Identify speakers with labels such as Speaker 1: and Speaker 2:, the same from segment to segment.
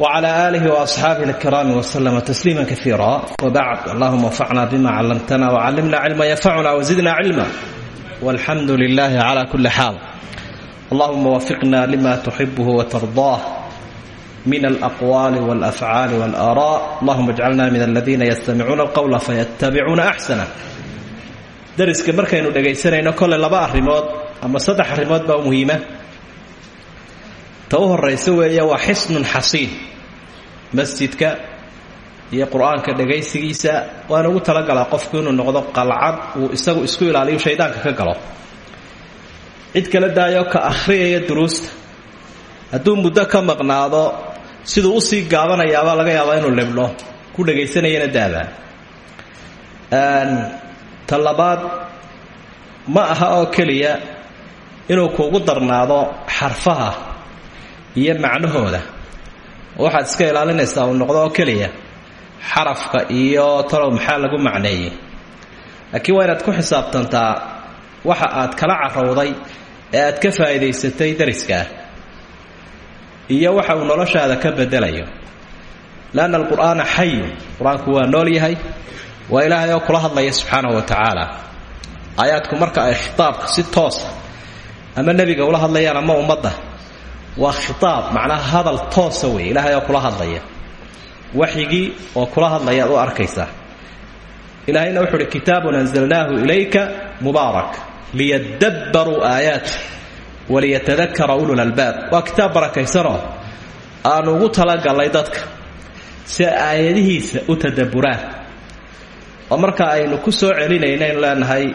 Speaker 1: وعلى آله وأصحابه الكرام وسلم تسليما كثيرا وبعد اللهم انفعنا بما علمتنا وعلمنا علما ينفعنا وزدنا علما والحمد لله على كل حال اللهم وفقنا لما تحبه وترضاه من الأقوال والأفعال والآراء اللهم اجعلنا من الذين يستمعون القول فيتبعون أحسنه dariska markaynu dhegaysanayno kole laba arrimood ama saddex arrimood baa muhiima ta u horaysa weeye waa xisnun xasiin masjidka iyo qur'aanka dhagaysigiisa waana ugu talagalaa qofku inuu noqdo qalcad uu isagu isku ilaaliyo shaydaanka ka galo. Cid kala daayo ka akhriyaya duruusta. Hadduu muddo ka maqnaado siduu u sii gaabanayaabaa laga yaabaa inuu libdho ku dhagaysanayana daabaa ta labaad ma aha oo keliya inuu kuugu darnaado xarfaha iyo macnahooda. Waxaad iska ilaalinaysaa uu noqdo oo keliya xarafka iyo talow maxaa lagu macneeyey. Laakiin waa inaad ku xisaabtantaa waxa aad kala carowday ee aad ka faa'iidaysatay dariskaa iyo waxa uu noloshaada ka bedelayo. Leanna alqur'aana xayun qur'aanku waa nool yahay waa ilaahay oo kula hadlaya subxaanahu wa tacaala aayaadku marka ay khitaabka si toosa ama nebiga ula hadlayaan ama ummadda waa khitaab macnaha hadal toosa wey ilaahay oo kula hadlaya. Waxyigii oo kula hadlaya ad u arkaysaa. Ilaahayna wuxu uhi kitaabun anzalnaahu ilayka mubaarak liyadabbaruu aayaat waliyatadakara ulul albaab. Waa kitaab barakaysanoo aanu ugu talagalnay dadka si aayadihiisa u tadabburaan. Oo marka aynu ku soo celinayna aynu leenahay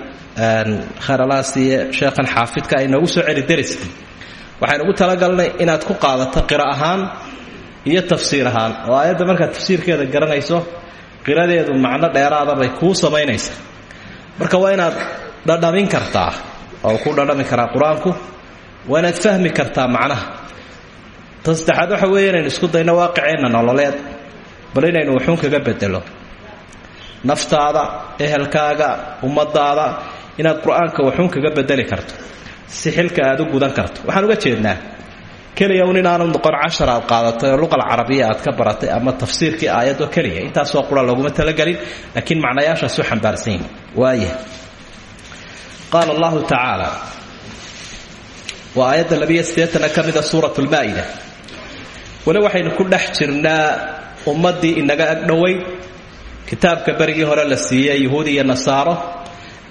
Speaker 1: khayralaasiiyo sheekhan xaafidka ay noogu soo celi dariskii waxaynu ugu talagalnay inaad ku qaadato qiro ahaan iyo tafsiir ahaan. Oo aayadda markaad tafsiirkeeda garanayso qiradeedu macno dheeraada bay kuu samaynaysaa. Marka waa inaad dhadhamin kartaa oo ku dhadhami karaa qur'aanku waa inaad fahmi kartaa macnaha. Ta saddexaad waxa weeye inaynu isku dayno waaqiceenna nololeed bal inaynu waxuun kaga bedelo. Naftaada ehelkaaga ummadaada inaad qur'aanka waxuun kaga bedeli karto si xilka aad u gudan karto. Waxaan uga jeednaa keliya un inaanu noqon cashar aad qaadatay oo luqal carabiya aad ka baratay ama tafsiirkii aayadoo keliya. Intaasoo qura looguma talagelin laakiin macnayaashaasu xambaarsan yihiin waaya qaala allahu tacaala waa aayadda labiyo sideetana ka mida suurat lmaa-ida weli waxaynu ku dhex jirnaa ummaddii inaga agdhoweyn kitaabka berigii hore la siiyey yuhuud iyo nasaaro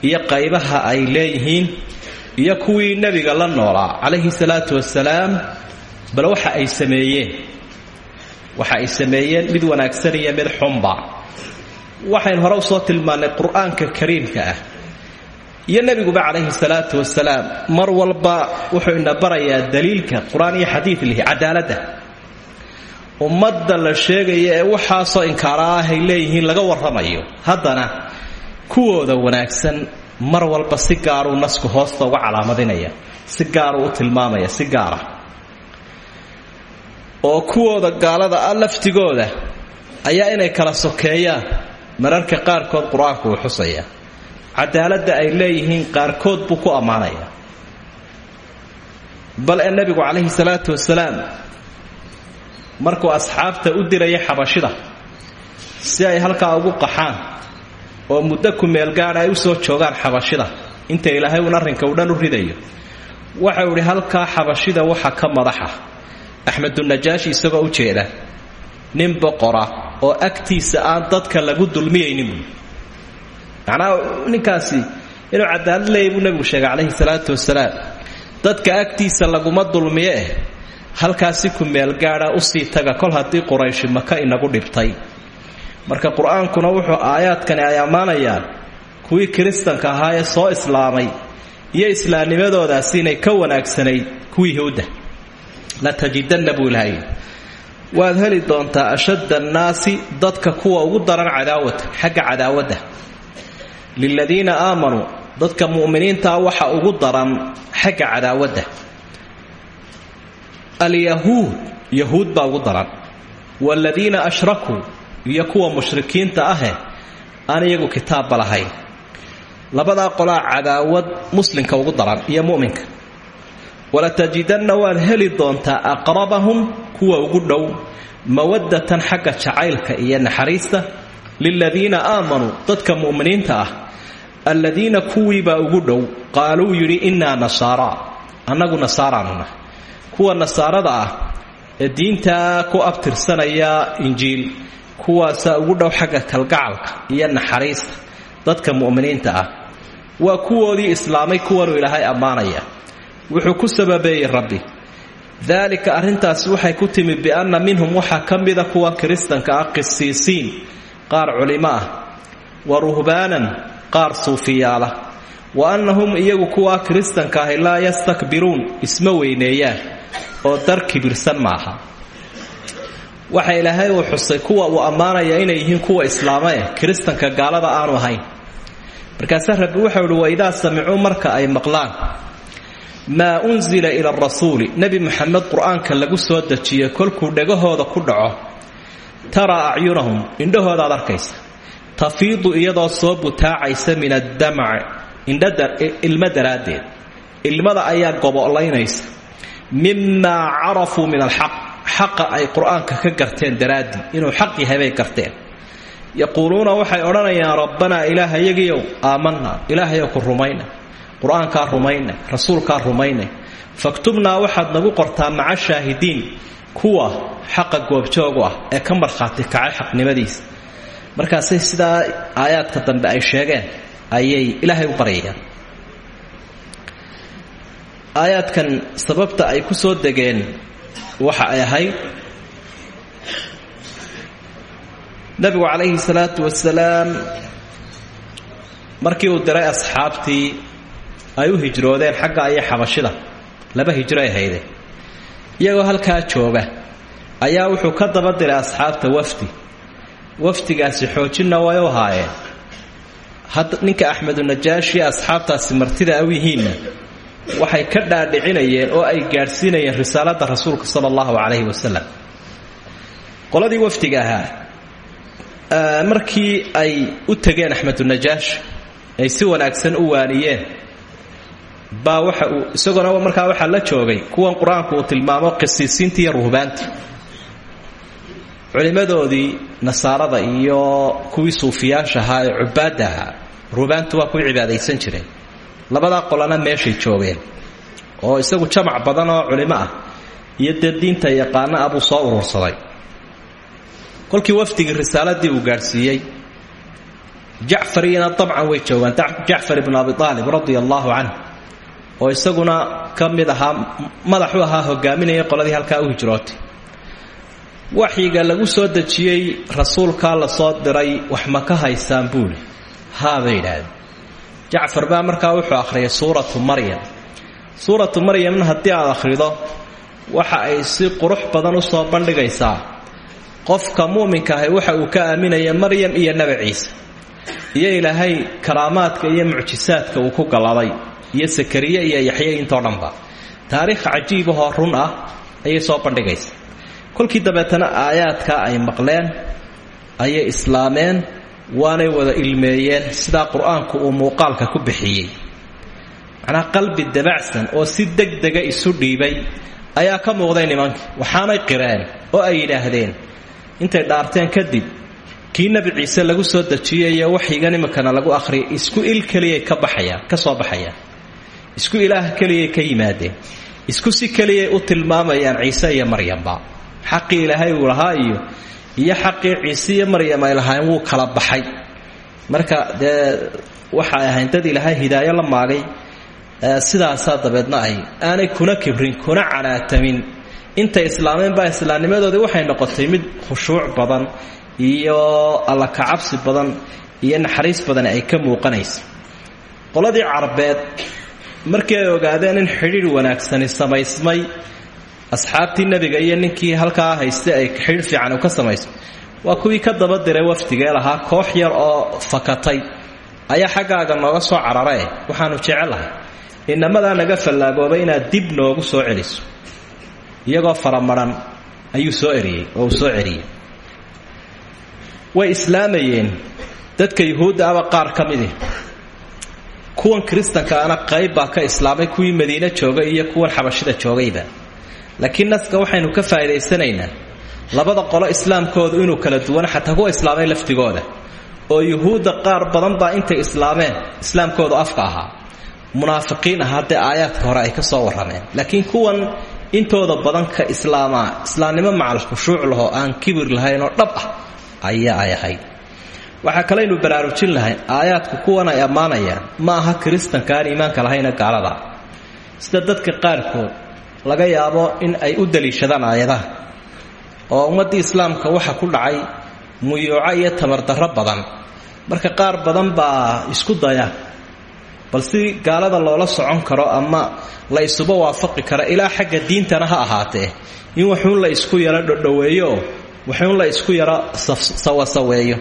Speaker 1: iyo qaybaha ay leeyihiin iyo kuwii nebiga la noolaa calayhi salaatu wasalaam bal waxa ay sameeyeen waxa ay sameeyeen mid wanaagsan iyo mid xunba. Waxaynu hore u soo tilmaannay qur'aanka kariimka ah. Iyo nebiguba calayhi salaatu wasalaam mar walba wuxuu ina barayaa daliilka qur'aan iyo xadiid lihi cadaaladda ummadda la sheegaya ee waxaasoo inkaara ah ay leeyihiin laga warramayo haddana kuwooda wanaagsan mar walba si gaaruu nasku hoosta uga calaamadinaya si gaaruu u tilmaamaya si gaara oo kuwooda gaalada ah laftigooda ayaa inay kala sokeeyaan mararka qaarkood qur'aanku uu xusaya cadaaladda ay leeyihiin qaarkood buu ku ammaanaya. Bal ee nebigu calayhi salaatu wasalaam markuu asxaabta u diraya xabashida si ay halkaa ugu qaxaan oo muddo kumeelgaadha ay u soo joogaan xabashida. Inta ilaahay uun arrinka uu dhan u ridayo. Waxau idhi halkaa xabashida waxa ka madaxa. Axmedunajaashi isagoo u jeeda nin boqora oo agtiisa aan dadka lagu dulmiyaynin buui macnaha ninkaasi inuu cadaalad leeyay buu nebigu sheegay calayhi salaatu wasalaam dadka agtiisa laguma dulmiyo eh halkaasi kumeelgaadha u sii taga kol haddii qurayshi maka inagu dhibtay marka qur'aankuna wuxuu aayaadkani ay ammaanayaan kuwii kiristanka ahaa ee soo islaamay iyo islaamnimadoodaasi inay ka wanaagsanayd kuwii yahuudda la tajidanna buu ilahay waad heli doontaa ashadda annaasi dadka kuwa ugu daran cadaawata xagga cadaawadda liladiina aamanuu dadka mu'miniintaa waxa ugu daran xagga cadaawadda alyahuud yahuud baa ugu daran. Waaladiina ashrakuu iyo kuwa mushrikiinta ahe aan iyagu kitaabba lahayn. Labadaa qolaa cadaawad muslimka ugu daran iyo mu'minka. Walatajidanna waad heli doontaa aqrabahum kuwa ugu dhow mawaddatan xagga jacaylka iyo naxariista liladiina aamanuu dadka mu'miniinta ah. Alladiina kuwiibaa ugu dhow qaaluu yidhi innaa nasaara. Annagu nasaaraanuna kuwa nasaarada ah ee diintaa ku abtirsanaya injiil kuwaasaa ugu dhow xagga kalgacalka iyo naxariista dadka mu'miniinta ah waa kuwoodii islaamay kuwanuu ilaahay ammaanaya. Wuxuu ku sababeeyey rabbi. Daalika arrintaasi waxay ku timi bianna minhum waxaa ka mida kuwa kiristanka ah qisiisiin qaar culimo ah wa ruhbaanan qaar suufiyaala wa annahum iyagu kuwa kiristanka ahi laa yastakbiruun isma weyneeyaan oo dar kibirsan maaha waxa ilaahay uu xusay kuwa uu ammaanaya inay yihiin kuwa islaama eh kiristanka gaalada aanu ahayn. Markaasaa rabbi wuxuu ihi waidaa samicuu marka ay maqlaan maa unsila ila arasuuli nebi muxamed qur'aanka lagu soo dejiyey kolkuu dhegahooda ku dhaco taraa acyunahum indhahoodaad arkaysa tafiidu iyadoo soo butaacaysa min addamac ilmo daraaddeed. Ilmada ayaa gobolaynaysa mimaa carafuu min alxaq xaqa ay qur'aanka ka garteen daraaddii inuu xaq yahay bay garteen. Yaquuluuna waxay odhanayaan rabbanaa ilaahayagiyow aamanaa ilaahayow ku rumayna. Qur'aankaa rumayna. Rasuulkaa rumayna. Faktubnaa waxaad nagu qortaa maca shaahidiin. Kuwa xaqa goobjoogu ah ee ka markhaati kacay xaqnimadiisa markaasay sidaa aayaadka dambe ay sheegeen ayay ilaahay u baryayaan aayaadkan sababta ay ku soo degeen waxa ay ahayd nabigu calayhi salaatu wasalaam markii uu diray asxaabtii ay u hijroodeen xagga iyo xabashida. Laba hijro ay haydeen iyagoo halkaa jooga ayaa wuxuu ka daba diray asxaabta wafdi. Wafdigaasi xoojinna way u haayeen. Ninka axmedunajaashi asxaabtaasi martida u yihiinna waxay ka dhaadhicinayeen oo ay gaadhsiinayeen risaalada rasuulka sala allahu calayhi wasalam qoladii wafdiga ahaa markii ay u tegeen axmedunajaash ay si wanaagsan u waaniyeen baa waxa uu isagoona markaa waxaa la joogay kuwan qur'aanku uu tilmaamo qisiisiintii iyo ruhbaantii. Culimmadoodii nasaarada iyo kuwii suufiyaasha ahaa ee cubaadda ahaa ruhbaantu waa kuwii cibaadaysan jireen labadaa qolana meeshay joogeen oo isagu jamac badan oo culimo ah iyo dee diinta yaqaano ah buu soo urursaday. Kolkii wafdigii risaaladii uu gaadhsiiyey jacfariyana dabcan way joogaan. Jacfar ibnu abi aalib radia allaahu canh oo isaguna ka mid ahaa madaxu ahaa hogaaminaya qoladii halkaa u hijrootay waxyiga lagu soo dejiyey rasuulkaa la soo diray wax ma ka haysaan buuli? Haabay yidhaahdeen jacfar baa markaa wuxuu akhriyay suuratu maryam. Suuratu maryamna haddii aad akhrido waxa ay si qurux badan u soo bandhigaysaa. Qofka mu'minka ahi waxa uu ka aaminaya maryam iyo nebi ciise iyo ilaahay karaamaadka iyo mucjisaadka uu ku galladay iyo sakariye iyo yaxye intoo dhanba taariikh cajiibahoo run ah ayay soo bandhigaysa kolkii dabeetana aayaadka ay maqleen ayay islaameen waanay wada ilmeeyeen sidaa qur'aanku uu muuqaalka ku bixiyey. Macnaa qalbi dabacsan oo si degdega isu dhiibay ayaa ka muuqday nimankii waxaanay qireen oo ay yidhaahdeen intay dhaarteen kadib kii nebi ciise lagu soo dejiyayo waxyigan iminkana lagu akhriyay isku il keliyay ka baxayaan ka soo baxayaan isku ilaah keliyay ka yimaadeen isku si keliyay u tilmaamayaan ciise iyo maryamba. Xaqii ilaahay uu lahaa iyo iyo xaqii ciise iyo maryam ay lahaayeen wuu kala baxay. Marka dee waxay ahayn dad ilaahay hidaayo la maagay sidaasaa dabeedna ay aanay kuna kibrin kuna canaatamin intay islaameen baa islaamnimadoodii waxay noqotay mid khushuuc badan iyo alla kacabsi badan iyo naxariis badan ay ka muuqanaysa qoladii carabeed markii ay ogaadeen in xidhiidh wanaagsani samaysmay asxaabtii nebiga iyo ninkii halkaa haystay ay xidhiidh fiican uu ka samaysmay waa kuwii ka daba diray wafdigee lahaa koox yar oo fakatay. Ayaa xaggaaga nooga soo cararee waxaanu jecelahay inamadaa naga fallaagoobay inaad dib noogu soo celiso. Iyagoo faramaran ayuu soo eriyey oo uu soo celiyey. Way islaamayeen dadka yuhuudda aba qaar ka midi kuwan kiristankaana qayb baa ka islaamay kuwii madiine joogay iyo kuwan xabashida joogayba laakiin naska waxaynu ka faa'idaysanaynaa labada qolo islaamkoodu inuu kala duwan xataa kuwa islaamay laftigooda oo yuhuudda qaar badan baa intay islaameen islaamkoodu afka ahaa. Munaafiqiin ah haddee hore ay ka soo warrameen. Laakiin kuwan intooda badan ka islaamaa islaamnimo macal khushuuc lahoo aan kibir lahayn oo dhab ah ayaa ay ahayd. Waxaa kalaynu baraarujin lahayn aayaadku kuwan ay ammaanayaan ma aha kiristanka aan iimaanka lahayna gaalada. Sida dadka qaarkood laga yaabo in ay u daliishadaan aayadaha oo ummaddii islaamka waxa ku dhacay muyuuco iyo tamardarro badan. Marka qaar badan baa isku daya bal si gaalada loola socon karo ama la isuba waafaqi karo ilaa xagga diintana ha ahaatee. In waxuun la isku yaro dhodhoweeyooo waxuun la isku yaro sawasaweeyo.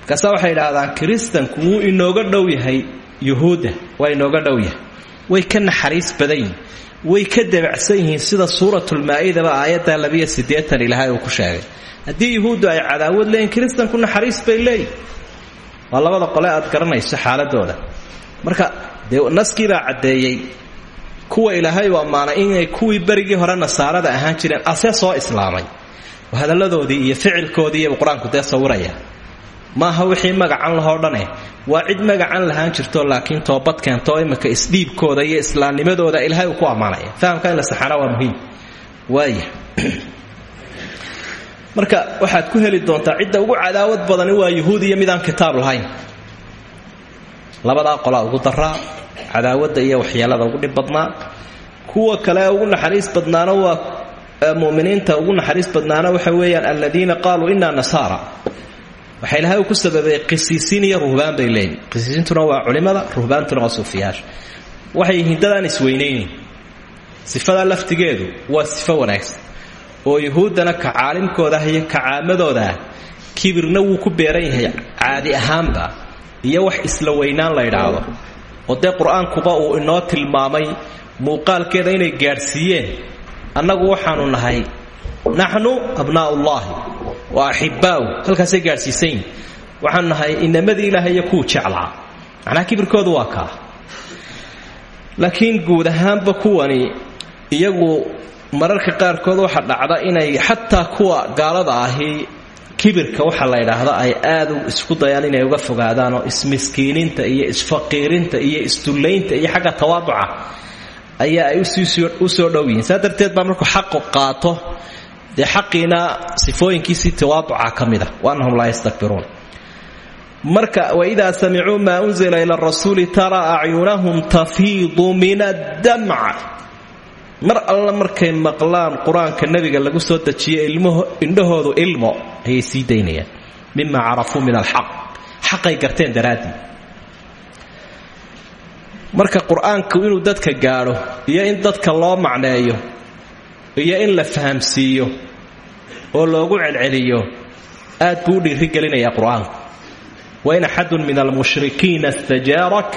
Speaker 1: Markaasa waxay idhaahdaan kiristanku wuu inooga dhow yahay yuhuudda waa inooga dhow yahay. Way ka naxariis badan yihiin way ka dabacsan yihiin sida suuratulmaa-idaba aayadda labiyo siddeetan ilaahay uu ku sheegay. Haddii yuhuuddu ay cadaawad leeyihiin kiristanku naxariis bay leeyihiin waa labada qole aad garanayso xaaladooda. Marka dee naskiibaa caddeeyey kuwa ilaahay u ammaanay inay kuwii berigii hore nasaarada ahaan jireen ase soo islaamay. Hadalladoodii iyo ficilkoodii iyabu qur'aanku dee sawiraya maaha wixii magacan lahoo dhane. Waa cid magacan lahaan jirto laakiin toobad keento imika isdhiibkooda iyo islaamnimadooda ilaahay ku ammaanaya. Fahamka la saxaana waa muhiim. Waaya marka waxaad ku heli doontaa cidda ugu cadaawad badani waa yuhuud iyo midaan kitaab lahayn. Labadaa qolaa ugu daraa cadaawadda iyo waxyeelada ugu dhib kuwa kale ugu naxariis badnaana waa muminiinta ugu naxariis badnaana waxa weeyaan aladiina qaaluu inaa nasaara waxaa ilahay uu ku sababay qisiisiin iyo ruhbaan bay leeyihiin qisiisiintuna waa culimada ruhbaantuna waa suufiyaasha waxay yihiin dadaan isweynaynin sifadaa laftigeedu waa sifo wanaagsan. Oo yuhuuddana ka caalimkooda ah iyo ka caamadoodaah kibirna wuu ku beeran yahay caadi ahaanba iyo wax isla weynaan la idhaahdo oo dee qur'aankuba uu inoo tilmaamay muuqaalkeeda inay gaadhsiiyeen. Annagu waxaanu nahay naxnu abnaa'ullaahi wa axibbaa'u halkaasay gaadhsiisan yihiin waxaanu nahay inamadii ilaahay iyo kuwu jeclaa. Macnaha kibirkoodu waa kaa. Laakiin guud ahaanba kuwani iyagu mararka qaarkood waxa dhacda inay xataa kuwa gaalada ahi kibirka waxaa la ydhaahda ay aad isku dayaan inay uga fogaadaan ismiskiininta iyo isfaqiirinta iyo isdullaynta iyo xagga tawaaduca ayaa ay u soo dhow yihiin. Saa darteed baa markuu xaqu qaato dee xaqiina sifooyinkiisii tawaaduca ka mid a wa annahum laa yastakbiruun. Marka waidaa samicuu maa unzila ila rasuuli taraa acyunahum tafiidu min addamc mar alla markay maqlaan qur'aanka lagu soo dejiyo indhahoodu ilmo ayay sii daynayaan. Mima carafuu min alxaq xaqay garteen daraaddii marka qur'aanku inuu dadka gaadho iyo in dadka loo macneeyo iyo in la fahamsiiyo oo loogu celceliyo aad buu u dhiirigelinayaa qur'aanku. Wain axadun min almushrikiina istajaarak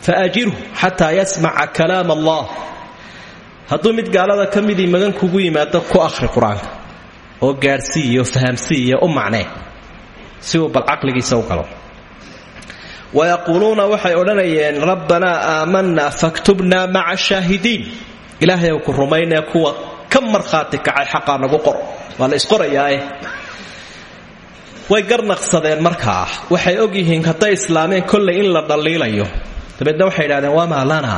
Speaker 1: faajirhu xataa yasmaca kalaam allah. Hadduu mid gaalada ka magan kugu yimaado ku akhri qur'aanka oo gaadhsiiyo fahamsiiyo u macnee si uu bal caqligiisa u galo. Wayaquuluuna waxay odhanayeen rabbanaa aamanaa faktubnaa maca shaahidiin ilaahay ku rumaynee kuwa ka markhaati kacay xaqaa nagu qor. Waa la isqorayaae way garnaqsadeen markaa. Waxay ogyihiin hadday islaameen kollay in la dhaliilayo dabeedna waxay idhahdeen wamaa lana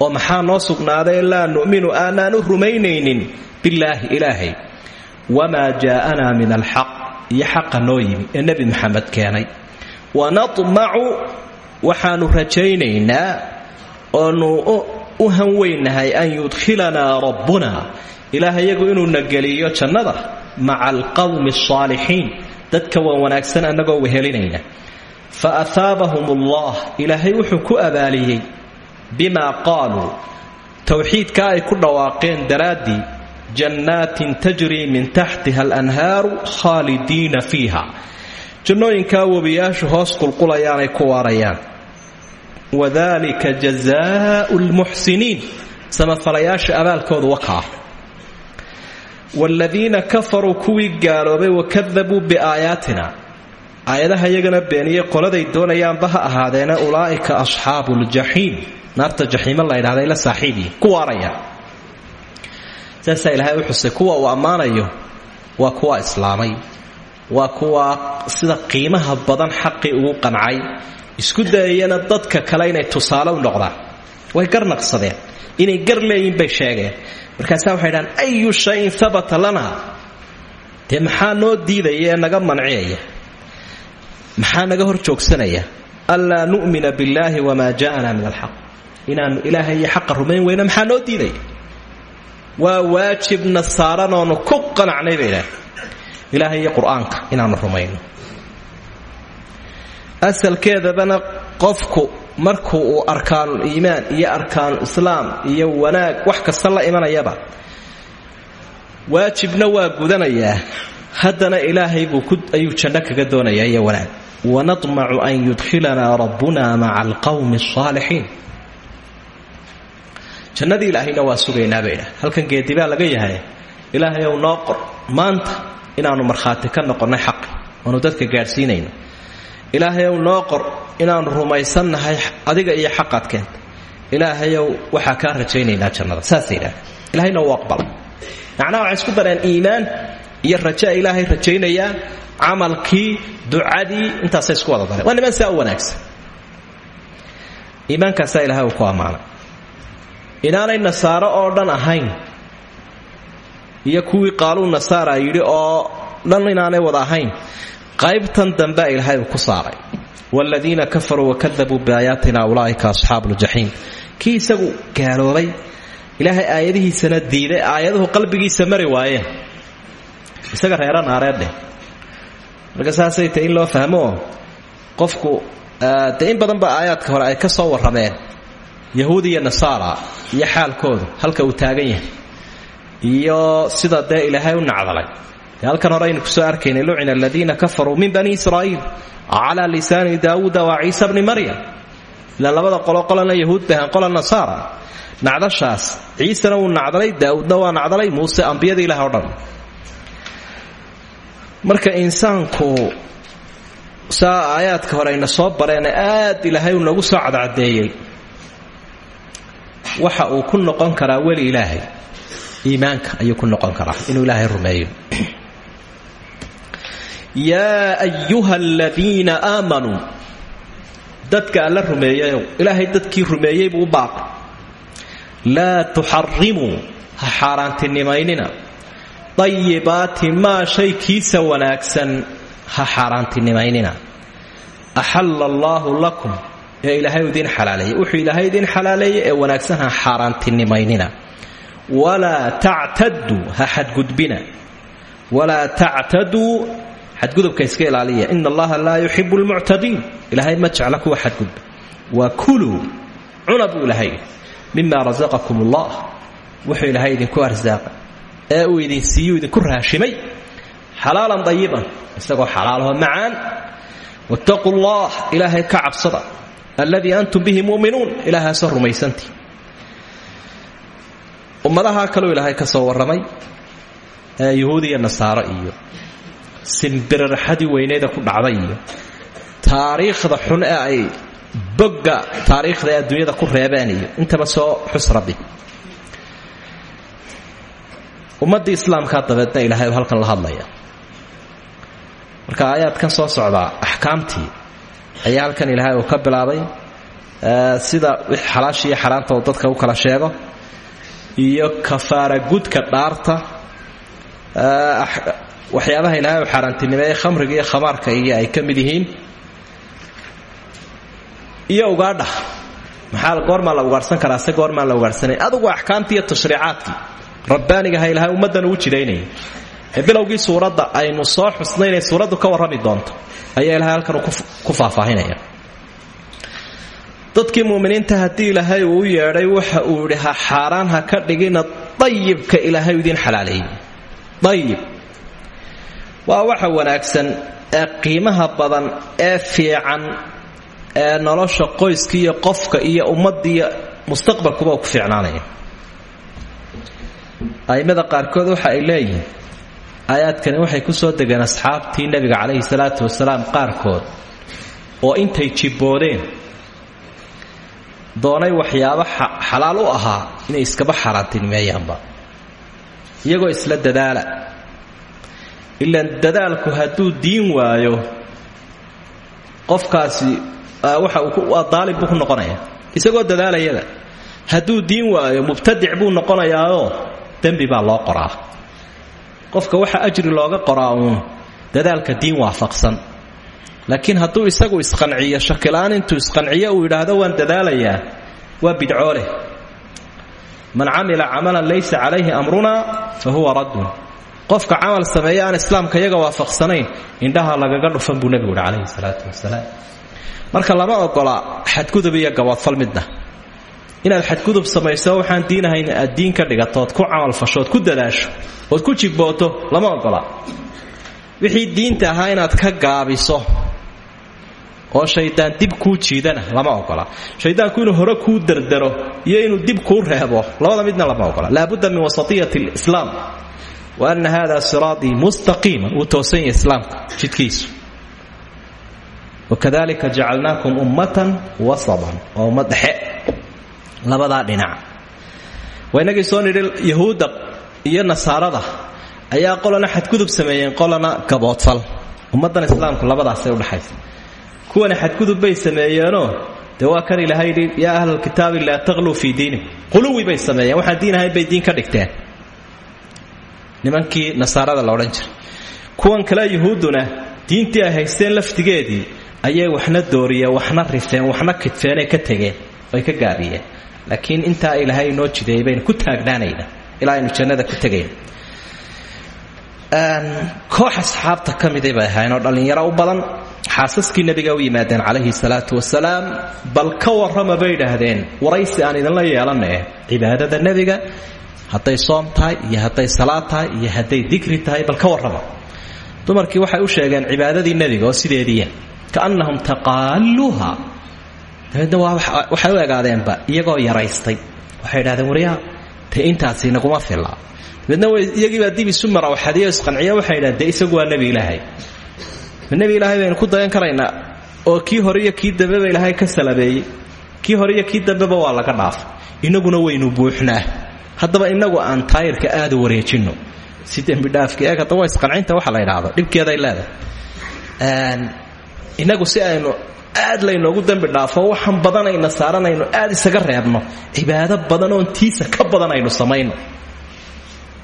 Speaker 1: oo maxaa noo sugnaaday laa nu'minu aanaanu rumaynaynin billaahi ilaahay. Wamaa jaa'anaa min alxaq. Iyo xaqa noo yimi ee nebi maxamed keenay. Wanatmacu waxaanu rajaynaynaa oonu u hanweynahay an yudkhilanaa rabbuna. Ilaahayagu inuuna geliyo jannada maca alqawmi alsaalixiin dadka waan wanaagsan annagoo wehelinayna fa ahaabahum allah ilaahay wuxuu ku abaaliyey bimaa qaaluu towxiidkaa ay ku dhawaaqeen daraaddii jannaatin tajrii min taxtiha alanhaaru khaalidiina fiiha. Jannooyinkaa webiyaashu hoos qulqulayaanay ku waarayaan wadalika jazaau lmuxsiniin samafalayaasha abaalkoodu wakaa waaladiina kafaruu kuwii gaaloobay wakadabuu biaayaatina aayadaha iyagana beeniyey qoladay doonayaanba ha ahaadeena ulaa'ika asxaabu ljaxiim naarta jaxiimo la ydhahda la saaxiibiyi ku waaraya saasaa ilaahay u xusay kuwa uu ammaanayo waa kuwa islaamay waa kuwa sida qiimaha badan xaqii ugu qancay isku dayayana dadka kale inay tusaale u noqdaan. Way garnaqsadeen inay gar leeyihiin bay sheegeen. Markaasaa waxay dhahaan ayu shayin habata lana? Dee maxaa noo diidaya ee naga manciyaya? Maxaa naga hor joogsanaya? Anlaa nu'mina billaahi wamaa ja'ana min alxaq inaannu ilaahay iyo xaqa rumayn weyna maxaa noo diidaya? Waa waajibna ku qanacnay bay idhaah ilaahay iyo qur'aanka inaannu rumayno asalkeedabana qofku markuu uu arkaanul iimaan iyo arkaanul islaam iyo wanaag wax kasta la imanayaba. Waajibna waa gudanayaa haddana ilaahay ayuu janno kaga doonayaa iyo wanaag. Wanadmacu an yudkhilanaa rabbuna maca alqawmi alsaalixiin jannadii ilaahayna waa sugaynaa bay idhaah. Halkan geedibaa laga yahay. Ilaahay ow noo maanta inaannu markhaati ka noqonnay xaqi. Oonu dadka gaadhsiinayno ilaahayow noo qor inaannu rumaysannahay adiga iyo xaqaad keenta ilaahayow waxaa kaa rajaynaynaa jannada. Saasay idhaah ilahayna uu aqbala macnaha isku dareen iimaan iyo rajaa ilaahay rajaynayaa camalkii ducadii intaasay isku wada dareen. Waa niman saa u wanaagsan. Iimaankaasaa ilahay uu ku ammaanay inaanay nasaaro oo dhan ahayn iyo kuwii qaaluu nasaara yidhi oo dhan inaanay wada ahayn qaybtan dambea ilaahay uu ku saaray. Waaladiina kafaruu wakadabuu biaayaatina ulaa'ika asxaabu ljaxiim kii isagu gaaloobay ilaahay aayadihiisana diiday aayaduhu qalbigiisa mari waayeen isaga reera naareeddheh marka saasay tahy in loo fahmoo qofku dee in badan ba aayaadka hore ay ka soo warrameen. Yahuud iyo nasaara iyo xaalkoodu halka uu taagan yahay. Iyo sida dee ilaahay u nacdalay halkan hore aynu ku soo arkaynay lucina aladiina kafaruu min bani israa'iil calaa lisaani daawuuda wa ciisa bni maryam. Ilaan labada qolo qolana yahuud baahan qola nasaara nacdashaas ciisena wuu nacdalay daawuudna waa nacdalay muuse ambiyada ilaah o dhan. Marka insaanku saa aayaadka hore ayna soo bareene aad ilaahay uu noogu soo cadcadeeyey. Waxa uu ku noqon karaa weli ilaahay. Iimaanka ayuu ku noqon karaa inuu ilaahay rumeeyo yaa ayuha aladiina aamanuu dadka alla rumeeyayow ilaahay dadkii rumeeyey buu u baaqay laa tuxarimuu ha xaaraantinimaynina. Dayibaati maa shay kiisa wanaagsan ha xaaraantinimaynina. Axalla allaahu lakum ee ilaahay idiin xalaaleeyey. Wuxuu ilaahay idiin xalaaleeyey ee wanaagsan ha xaaraantinimaynina. Walaa tactaduu ha xadgudbina. Walaa tactaduu xadgudubka iska ilaaliya. Ina allaha laa yuxibu lmuctadiin ilaahay ma jecla kuwa xadgudba wa kuluu cuna buu ilahay mima rasaqakum allah wuxuu ilaahay idinku arsaaqay ee uu idin siiyuu idinku raashimay. Xalaalan dayiban isagoo xalaalaho macaan. Wattaquu llah ilaahay ka cabsada. Alladii antum bihi mu'minuun ilaahaasoo rumaysantii. Ummadaha kaleu ilaahay ka soo warramay. Ee yuhuud iyo iyo simbirarxadii weyneyda ku dhacday. Iyo taariikhda xun ee ay bogga taariikhda ee adduunyada ku reebeen iyo intaba soo xus rabbi. Ummaddii islaamkaa dabeedna ilaahay halkan la hadlaya marka aayaadkan soo socdaa axkaamtii ayaa halkan ilaahay uu ka bilaabay sida xalaasha iyo xaraanta dadka u kala sheego iyo kafaara gudka dhaarta waxyaabaha ilaahay uu xaaraantinimeeye khamriga iyo khamaarka iyo ay ka mid yihiin. Iyo ugaadha. Maxaa goormaa la ugaarhsan karaa se goormaan la ugaarhsanayn adugu axkaamtii iyo tashriicaadkii. Rabbaanigaha ilaahay ummaddan ugu jidaynayay ee bilowgii suuradda aynu soo xusnay inay suuraddu ka warrami doonto ayaa ilahay halkan ku faahfaahinaya. Dadkii muuminiinta haddii ilaahay uu u waxa uu yidhi ha xaaraan ha ka dhigina dayibka ilaahay idiin xalaaleeyey. Dayib waa waxa wanaagsan ee qiimaha badan ee fiican ee nolosha qoyska iyo qofka iyo ummaddiiyo mustaqbalkuba ku fiicnaanaya. A'immada qaarkood waxa ay leeyihiin aayaadkani waxay ku soo degeen asxaabtii nebiga calayhi salaatu wasalaam qaarkood oo intay jibboodeen doonay waxyaabo xalaal u ahaa inay iskaba xaaraantinimeeyaanba iyagoo isla dadaala ilaan dadaalku hadduu diin waayo qofkaasi waxa uu daalib buu ku noqonaya. Isagoo dadaalayada hadduu diin waayo mubtadic buu noqonayaao dembi baa loo qoraa. Qofka waxa ajri looga qoraa uun dadaalka diin waafaqsan. Laakiin hadduu isagu isqanciyo shakila-aan isqanciyo uu yidhaahdo waan dadaalayaa waa bidcooleh man camila camalan laysa calayhi amrunaa fa huwa raddun qofka camal sameeya aan islaamka iyaga waafaqsanayn indhaha lagaga dhufan buu nebigu uhi salaatu wasalaam. Marka lama ogola xadgudub iyo gaboodfal midna. Inaad xadgudub samayso waxaan diinahayn aad diin ka dhigatood ku camalfashood ku dadaasho ood ku jibbooto lama ogola. Wixii diinta ahaa inaad ka gaabiso oo shaydaan dib kuu jiidana lama ogola. Shaydaanku inuu hore kuu dardaro iyo inuu dib kuu reebo labada midna lama ogola. Laabudda min wasatiyati lislaam wa ana hada siraatii mustaqiima wuu toosan yahay islaamka jidkiisu wakadalika jacalnaakum ummatan wasaban oo ummad dhexe labadaa dhinac. Waynagii soo nidhi yahuudda iyo nasaarada ayaa qolana xadgudub sameeyeen qolana gaboodfal ummaddan islaamku labadaasay udhaxaysa kuwana xadgudub bay sameeyeenoo dee waa kan ilahay yidhi yaa ahla alkitaabi laa taqluu fii diinikum. Quluwi bay sameeyeen waxaan diin ahayn bay diin ka dhigteen nimankii nasaarada la odhan jiray. Kuwan kale yuhuudduna diintii ay laftigeedii ayay waxna dooriyeen waxna rifeen waxna kidfeenay ka tegeen oy ka gaabiyeen laakiin intaa ilaahay inoo jideeyay ku taagnaanayna ilaa jannada ku tegayn koox asxaabta ka miday bay oo dhallinyaro u badan xaasaskii nebiga u yimaadeen calayhi salaatu wasalaam bal ka warrama bay waraysi aan idinla yeelanae cibaadada nebiga hadday soom tahay iyo hadday salaad tahay iyo hadday dikri tahay bal ka warrama. Dumarkii waxay u sheegeen cibaadadii nebiga oo sideediiya kaannahum taqaaluuha dabeedna waxay u egaadeenba iyagoo yaraystay. Waxay idhahdeen waryaa te intaasi naguma filla. Dabeedna iyagiibaa dib isu marawxadiyo isqanciya waxay idhahdeen dee isagu waa nebi ilaahay. Nebi ilaahay baynu ku dayan karaynaa oo kii hore iyo kii dambeba ilaahay ka salabeeyey. Kii hore iyo kii dambeba waa laga dhaafay inaguna waynu buuxnaa haddaba inagu aan taayirka aada u wareejinno. Si dembidhaafka eeg haddaba isqancinta waxa la idhaahdo dhibkeeday leedahay. Inagu si aynu aad laynoogu dembi dhaafo waxaan badanayna saaranayno aad isaga reebno. Cibaado badan oon tiisa ka badan aynu samayno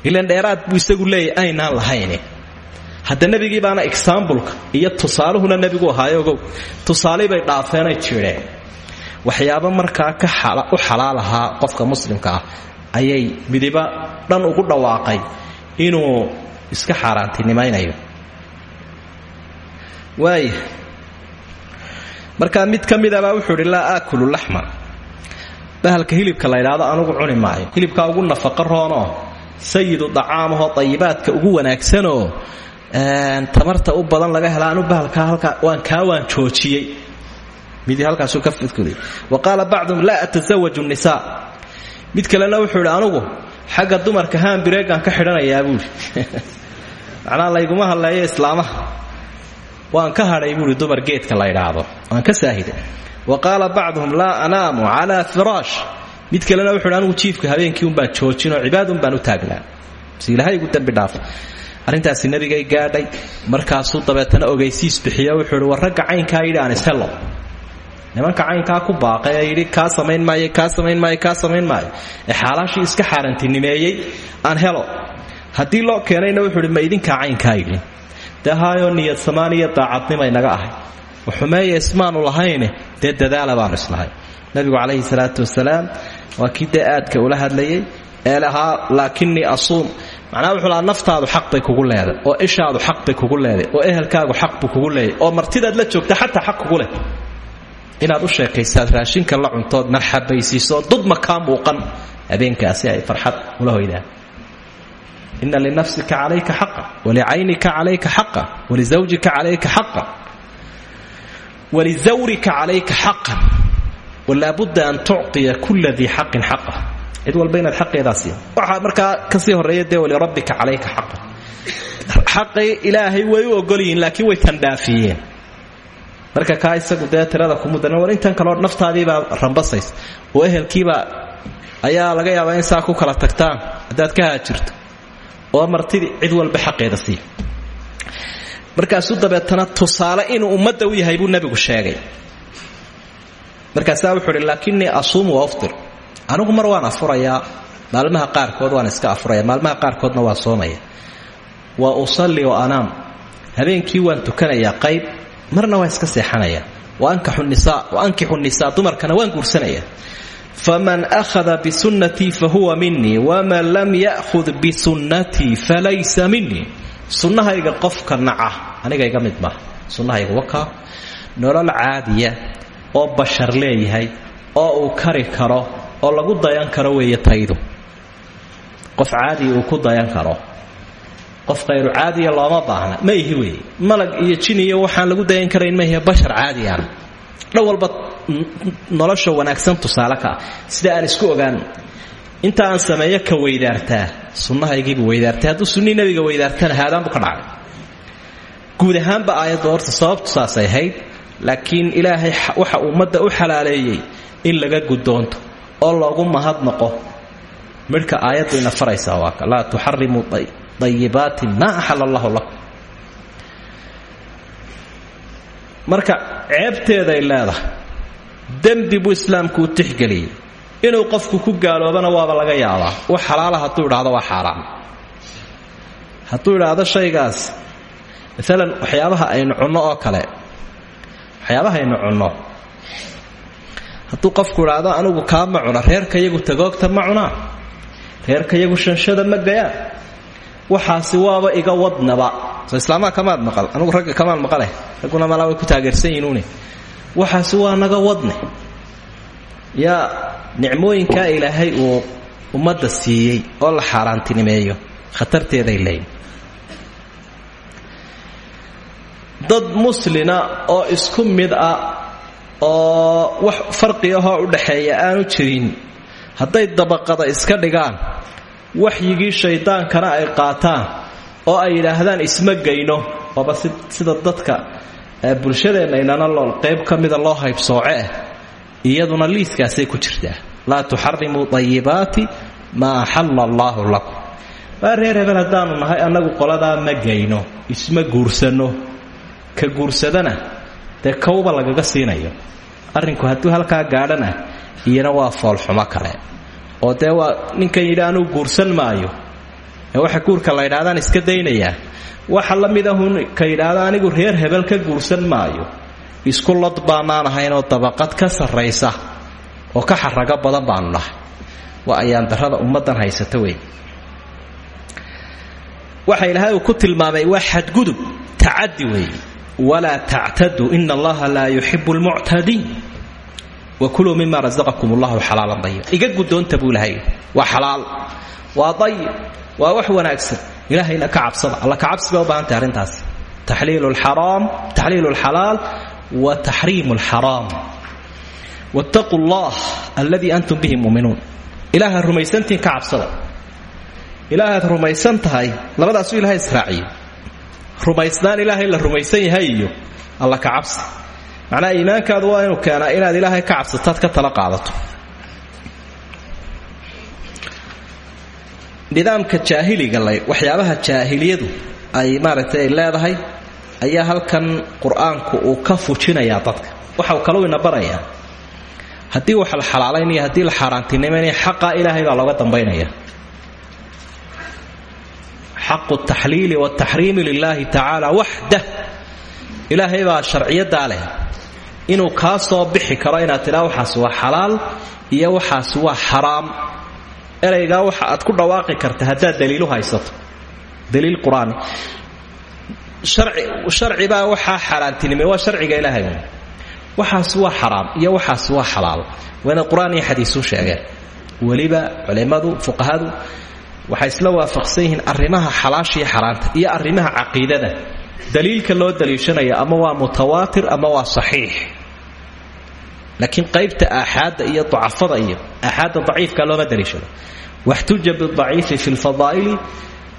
Speaker 1: dheeraad buu isagu leeyahy aynaan lahayni hadda nebigii baana exaambulka iyo tusaaluhuna nebigu ahaayo ogow tusaalii bay dhaafeenay jireen waxyaabo markaa ka u xalaal ahaa qofka muslimka ah ayay midiba dhan ugu dhawaaqay inuu iska xaaraantinimaynayo. Waaya markaa mid ka midabaa wuxuu idhi aakulu laxma bahalka hilibka la ydhaahdo anugu cuni maayo. Hilibkaa ugu nafaqo roonoo sayidu dacaamahoo dayibaadka ugu wanaagsanoo tamarta u badan laga hela anu bahalkaa halkaa waan kaa waan joojiyey. Midii halkaasuu ka fidkuday wa qaala bacduhum laa atasawaju nisaa mid kalena wuxuu idhi anugu xagga dumarka haambireegaan ka xidhanayaa buuhi macnaa layguma hadleeyo islaamaha. Waan ka hadhay buuhi dumar geedka la ydhaahdo waan ka saahiday wa qaala bacduhum laa anaamu calaa firaash. Mid kalena wuxu hi anugu jiifka habeenkii unbaan joojinoo cibaadun baan u taagnaa. Si ilaahay igu dembi dhaafay. Arrintaasi nebigay gaadhay. Markaasuu dabeetana ogaysiis bixiyo. Wuxuu ihi war ragga caynkaa yidhi aan nimanka caynkaa ku baaqay ee yidhi kaa samayn maayo kaa samayn maayo kaa samayn maayo ee xaalaashii iska xaarantinimeeyey aan helo. Haddii loo keenayna wuxuu ihi ma idinkaa caynkaa yidhi. Dee haayoo niyad samaan iyo daacadnimay naga ahay. Xumeeya ismaanu lahayne dee dadaala baanu islahay. Nabigu calayhi salaatu wasalaam waa kii dee aadka ula hadlayay ee lahaa laakinii asuum. Macnaha wuxuu lahaa naftaadu xaq bay kugu leeday oo ishaadu xaq bay kugu leeday oo ehelkaagu xaq buu kugu leeyay oo martidaad la joogta xataa xaq kugu leh inaad u sheekaysaad raashinka la cuntood marxabaysiiso dudma kaa muuqan. Habeenkaasi ay farxad ula hoydaan. Ina linafsika calayka xaqa walicaynika calayka xaqa walizawjika calayka xaqa walizawrika calayka xaqan walaabudda an tucطiya kula dii xaqin xaqah cid walba inaad xaqeedaa siiya waxaa markaa ka sii horreeya dee walirabbika calayka xaqan xaqii ilaahay way u ogolyihiin laakiin way tandhaafiyeen marka kaa isagu dee tirada kumudan war intan kaleo naftaadiibaa rambasays. Oo ehelkiibaa ayaa laga yaabaa in saa ku kala tagtaan. Haddaad ka haajirto. Oo martidii cid walba xaqeeda sii markaasuu dabeetana tusaale inuu ummadda u yahay buu nebigu sheegay. Markaasaa wuxuu uhi laakinii asuumu wa uftir anigu mar waan afurayaa. Maalmaha qaarkood waan iska afuraya maalmaha qaarkoodna waan soomaya. Wa usalli wa anaam. Habeenkii waan tukanayaa qayb marna waan iska seexanaya wa ankixu nisaa dumarkana waan guursanaya. Faman ahada bisunnatii fahuwa minii waman lam ya'hud bisunnatii falaysa minii sunnahayga qofka naca aniga iga mid sunnahayga wakaa nolol caadiya oo bashar leeyahay oo uu kari karo oo lagu dayan karo weeye qof caadiya uu ku dayan karo qof khayru caadiya looma baahna. Ma ihi weeye malag iyo jin iyo waxaan lagu dayan karayn ma ihi bashar caadiyan dhan walba nolosha wanaagsan tusaale ka ah. Sida aan isku ogaano inta aan sameeyo ka weydaartaa sunnahaygiibu weydaartay hadduu sunnii nabiga weydaartana haadaanbu ka dhacay guud ahaanba aayadda horta sababtu saasay ahayd laakiin ilaahay waxa ummadda u xalaaleeyey in laga guddoonto oo loogu mahadnaqo. Midhka aayaddu ina faraysaa waa ka laa tuxarimuu dayibaati maa axala allahu lakum marka ceebteeday leedahay dembi buu islaamku u inuu qofku ku gaaloobana waaba laga yaabaa wax xalaala hadduu idhaahdo waa xaaraan hadduu idhaahdo shaygaas maalan waxyaabaha aynu cunno oo kale waxyaabaha aynu cunno hadduu qofku idhaahdo anigu kaa ma cuna reerka yagu tagoogta ma cunaa reerka yagu shanshada ma gayaan waxaasi waaba iga wadnaba. Soo islaamaha kamaad maqal. Anugu ragga kamaan maqaleh. Ragguna malaa way ku taageersan yihinuune waxaasi waa naga wadne. Yaa nicmooyinkaa ilaahay uu ummadda siiyey oo la xaaraantinimeeyo khatarteeday leeyiin dad muslina oo isku mid ah oo wax farqi ahoo u dhaxeeya aanu jirin hadday dabaqada iska dhigaan waxyigii shaydaankana ay qaataan oo ay yidhaahdaan isma geyno waaba sida dadka bulshadeennaynana lool qayb ka mida loo haybsooce ah iyaduna liiskaasay ku jirtaa. Laa tuxarimuu dayibaati maa axalla allaahu lakum. Waa reer hebel haddaanu nahay annagu qoladaa ma geyno isma guursanno. Ka guursadana dee kawba lagaga siinayo. Arrinku hadduu halkaa gaadhana iyana waa foolxumo kale oo dee waa ninkan yidhi anuu guursan maayo. Ee waxa guurka la ydhahdaan iska daynayaa. Waxa la ka yidhaahda anigu reer hebel ka guursan maayo. Isku lod baanaan ahaynoo dabaqad ka sarraysa oo ka xarago badan baanu nahay. Waa ayaan darrada ummaddan haysata wey. Waxa ilaahay ku tilmaamay waa xadgudub tacadi weeye walaa tactaduu ina allaha laa yuxibu lmuctadiin wakuluu mima rasaqakum allahu xalaalan dayiba iga guddoonta buu ilahay waa xalaal waa dayib waa wax wanaagsan ilahayna ka cabsada alla ka cabsi bay u baahantay arrintaas taxliilu lxaraam taxliilu wa taxriimu lxaraam wattaquu llah alladii antum bihi muuminuun ilaaha rumaysantiin ka cabsada ilaahaad rumaysan tahay labadaasuu rumaysnaan ilaahay la rumaysan yahay iyo alla macnaha iimaankaadu waa inuu keenaa inaad ilaahay ka cabsataad ka tala qaadato. Nidaamka jaahiliga la waxyaabaha jaahiliyadu ay maaragtay ay leedahay ayaa halkan qur'aanku uu ka fujinayaa dadka. Waxau kalau ina barayaa. Haddii wax la xalaalaynaya haddii la xaaraantinimaynaya xaqa ilaahay baa looga dambaynaya. Xaqu taxliili wataxriimi lilaahi tacaala waxdah. Ilaahay baa sharciyadaa leh inuu kaa soo bixi karo inaad tidhaa waxaas waa xalaal iyo waxaas waa xaraam. Eraygaa waxa aad ku dhawaaqi karta haddaad daliilu haysato. Daliil qur'aani sharcibaa waxaa xaaraantinimay waa sharciga ilaahay. Waxaas waa xaraam iyo waxaas waa xalaal. Waa qur'aan iyo xadiisu sheegeen weliba culimmadu fuqahadu waxay isla waafaqsan arrimaha xalaashiiyo xaraanta iyo arrimaha caqiidada. Daliilka loo daliishanaya ama waa mutawaatir ama waa saxiix laakiin qaybta aaxaadda iyo ducafada iyo aaxaadda daciifka looma daliishado waxtuja bidaciifi fi lfadaa'ili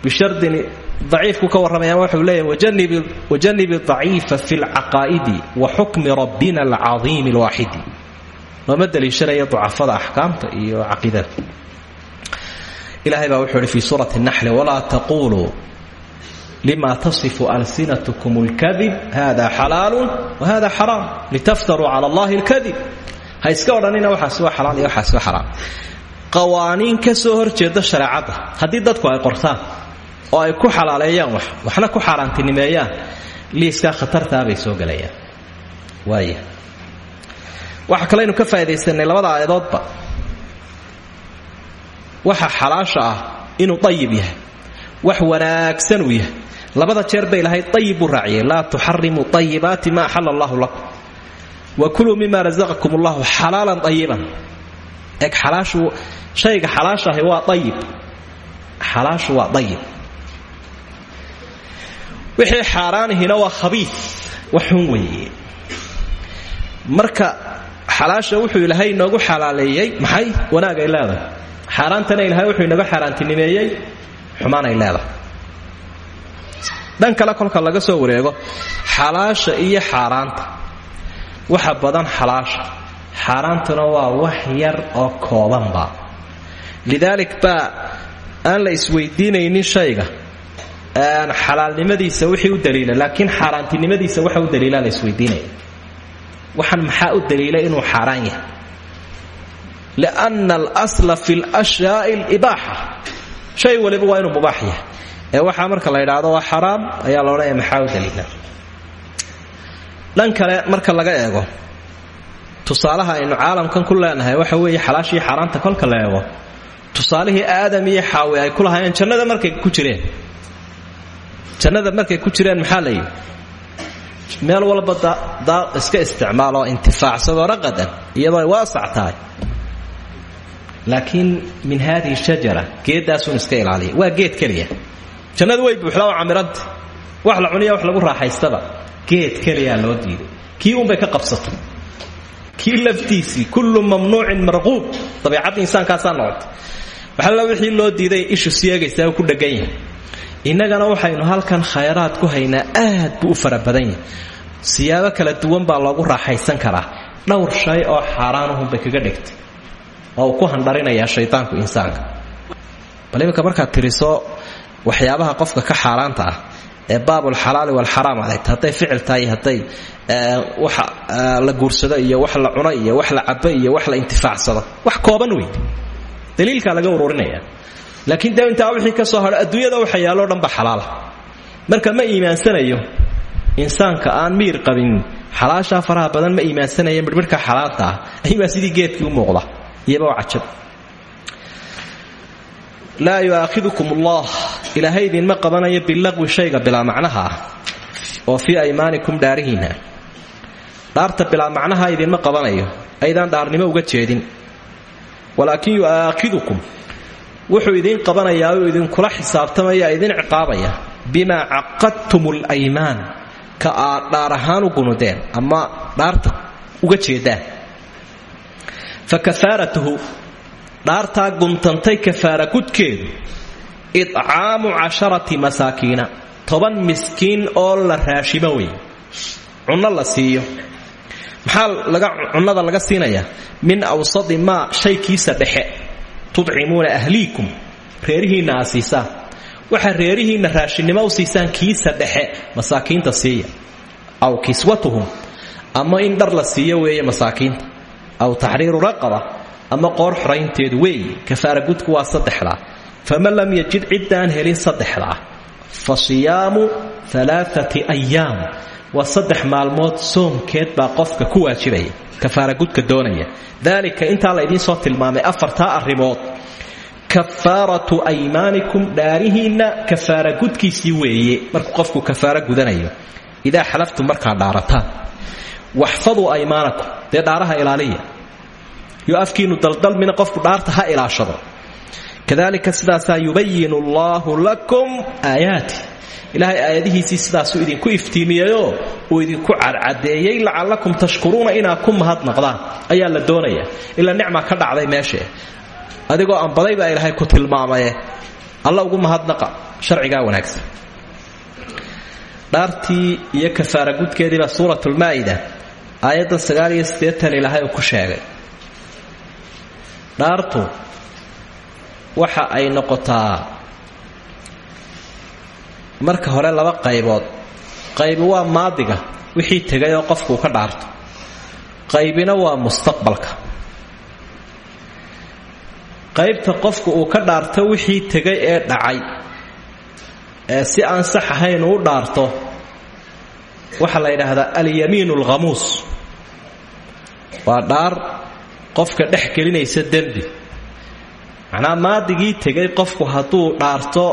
Speaker 1: bishardin daciifku ka warramayaan wuxuu leeyahy wajanibi daciifa fi lcaqaa'idi wa xukmi rabbina alcadiimi alwaaxidi looma daliishanaya ducafada axkaamta iyo caqiidada ilahay baa wuxuu ihi fi suurati naxli walaa taquluu lima tasifu alsinatkum اlkadib hada xalaalu wahada xaraam litaftaruu cala allahi اlkadib ha iska odhanina waxaas waa xalaal iyo waxaas waa xaraam qawaaniin ka soo hor jeeda shareecadda haddii dadku ay qortaan oo ay ku xalaaleeyaan wax waxna ku xaaraantinimeeyaan liiskaa khatartaa bay soo gelayaan waaya waxa kalaynu ka faa'idaysanay labada aayadoodba waxa xalaasha ah inuu dayib yahay wax wanaagsan uu yahay labada jeer bay lahayd ayib buu raaciyey laa tuxarimuu ayibaati ma axala allahu lakum. Wa kuluu mima rasaqakum allahu xalaalan ayiban eg shayga xalaashahi waa ayib xalaashu waa ayib wixii xaaraanihina waa khabiid wax xun weeye. Marka xalaasha wuxuu ilaahay inoogu xalaaleeyey maxay? Wanaag ay leedahay. Xaaraantana ilaahay wuxuu inooga xaaraantinimeeyey xumaan ay leedahay dhan kale kolka laga soo wareego xalaasha iyo xaaraanta. Waxa badan xalaasha. Xaaraantuna waa wax yar oo koobanba. Lidaalik baa aan la isweydiinaynin shayga. Xalaalnimadiisa wixii u daliila laakiin xaaraantinimadiisa waxa u daliila la isweydiinaya waxaan maxaa u daliila inuu xaaraan yahay? Lianna alsla fi lashyaai libaaxa shay waliba waa inuu ee waxaa marka la yidhaahdo waa xaraam ayaa la odhanaya maxaa u daliila dhan kale marka laga eego tusaalaha aynu caalamkan ku leenahay waxa weeye xalaashii xaaraanta kolka la eego. Aadam iyo xaawi ay ku lahaayeen jannada markay ku jireen. Jannada markay ku jireen maxaa la yidhi? Meel walba iska isticmaaloo intifaacsadoo raqadan iyadoo ay laakiin min haadihi shajara geeddaasun iska ilaaliya. Waa geed keliya jannadu way buuxdaa oo camiranta wax la cuniya wax lagu raaxaystaba geed keliyaa loo diiday kii unbay ka qabsatay kii laftiisii kullu mamnuucin marquub. Dabiicadda insaankaasaa noqotay waxalla wixii loo diiday ishu siyeegaysaa ku dhegan yahay. Innagana waxaynu halkan khayraad ku haynaa aad buu u yahay. Siyaabo kala duwan baa loogu raaxaysan karaa. Dhowr shay oo xaaraanahunbay kaga dhigtay. Oo ku handharinayaa shaydaanku insaanka. Bal iminka markaad tiriso waxyaabaha qofka ka xaaraanta ah ee baabulxalaali walxaraam ahayd hadday ficil tahay hadday wax la guursado iyo wax la cuno iyo wax la cabo iyo wax la intifaacsado wax kooban wey daliilkaa laga ururinaya. Laakiin dee intaa wixii ka soo hadho adduunyada waxa yaallo dhan ba xalaala. Marka ma iimaansanayo insaanka aan miir qabin xalaashaa faraha badan ma iimaansanaya midhmidhka xalaanta ah sidii geedkii u muuqda iyaba cajab. Laa allah ilaahay idinma qabanayo bilaqwi shayga bilaa macnaha ah oo fii aymaanikum dhaarihiinna dhaarta bilaa macnaha idinma qabanayo aydaan dhaarnimo uga jeedin. Walaakin yu'aakhidukum wuxuu idiin qabanayaa oo idinkula xisaabtamaya idin ciqaabaya bimaa caqadtum alaymaan ka aad dhaar ahaan u gunudeen ama dhaarta uga jeedaan. Fa kafaaratuhu dhaartaa guntantay kafaara gudkeedu idcaamu casharati masaakiina. Toban miskiin oo la raashimo wey cunno la siiyo. Maxaa cunnada laga siinayaa? Min awsadi maa shaykiisa dhexe. Tudcimuuna ahliikum. Reerihiinna aa siisaan waxaa reerihiinna u siisaan kiisa dhexe masaakiinta siiya. Aw kiswatuhum. Ama in dhar la siiyo weeye masaakiinta. Aw taxriiru raqaba. Ama qoor xoraynteedu weeye kafaara gudku waa saddexdaa faman lam yajid ciddaan helin saddexdaa fa siyaamu alaaati ayaam waa saddex maalmood soomkeed baa qofka ku waajibaya kafaara gudka doonaya daalika intaa la idiin soo tilmaamay afartaa arrimood kafaaratu aymaanikum dhaarihiinna kafaara gudkiisii weeye markuu qofku kafaaro gudanayo idaa xalaftum markaa dhaarataan waxfaduu aymaanakum dee dhaaraha ilaaliya yo afkiinu daldalmina qofku dhaarta ha ilaashado kadalika sidaasaa yubayinu allaahu lakum aayaati ilaahay aayadihiisii sidaasuu idinku iftiimiyeyoo uu idinku cadcadeeyey lacallakum tashkuruuna inaad ku mahadnaqdaan ayaa la doonaya. Ilaa nicma ka dhacday meeshee adigoo ambaday baa ilaahay ku tilmaamaye alla ugu mahadnaqa sharcigaa wanaagsan. Dhaartii iyo kafaara gudkeediibaa suuratulmaa'ida aayaddan sagaal iyo siddeetan ku sheegay. Dhaartu waxa ay noqotaa. Marka hore laba qaybood. Qaybi waa maadiga wixii tegay oo qofku uu ka dhaarto. Qaybina waa mustaqbalka. Qaybta qofku uu ka dhaarto wixii tegay ee dhacay ee si aan sax ahayn uu dhaarto waxaa la yidhaahdaa alyamiin alkhamuus waa dhaar qofka dhex gelinaysa dembi macnaha maadigii tegay qofku hadduu dhaarto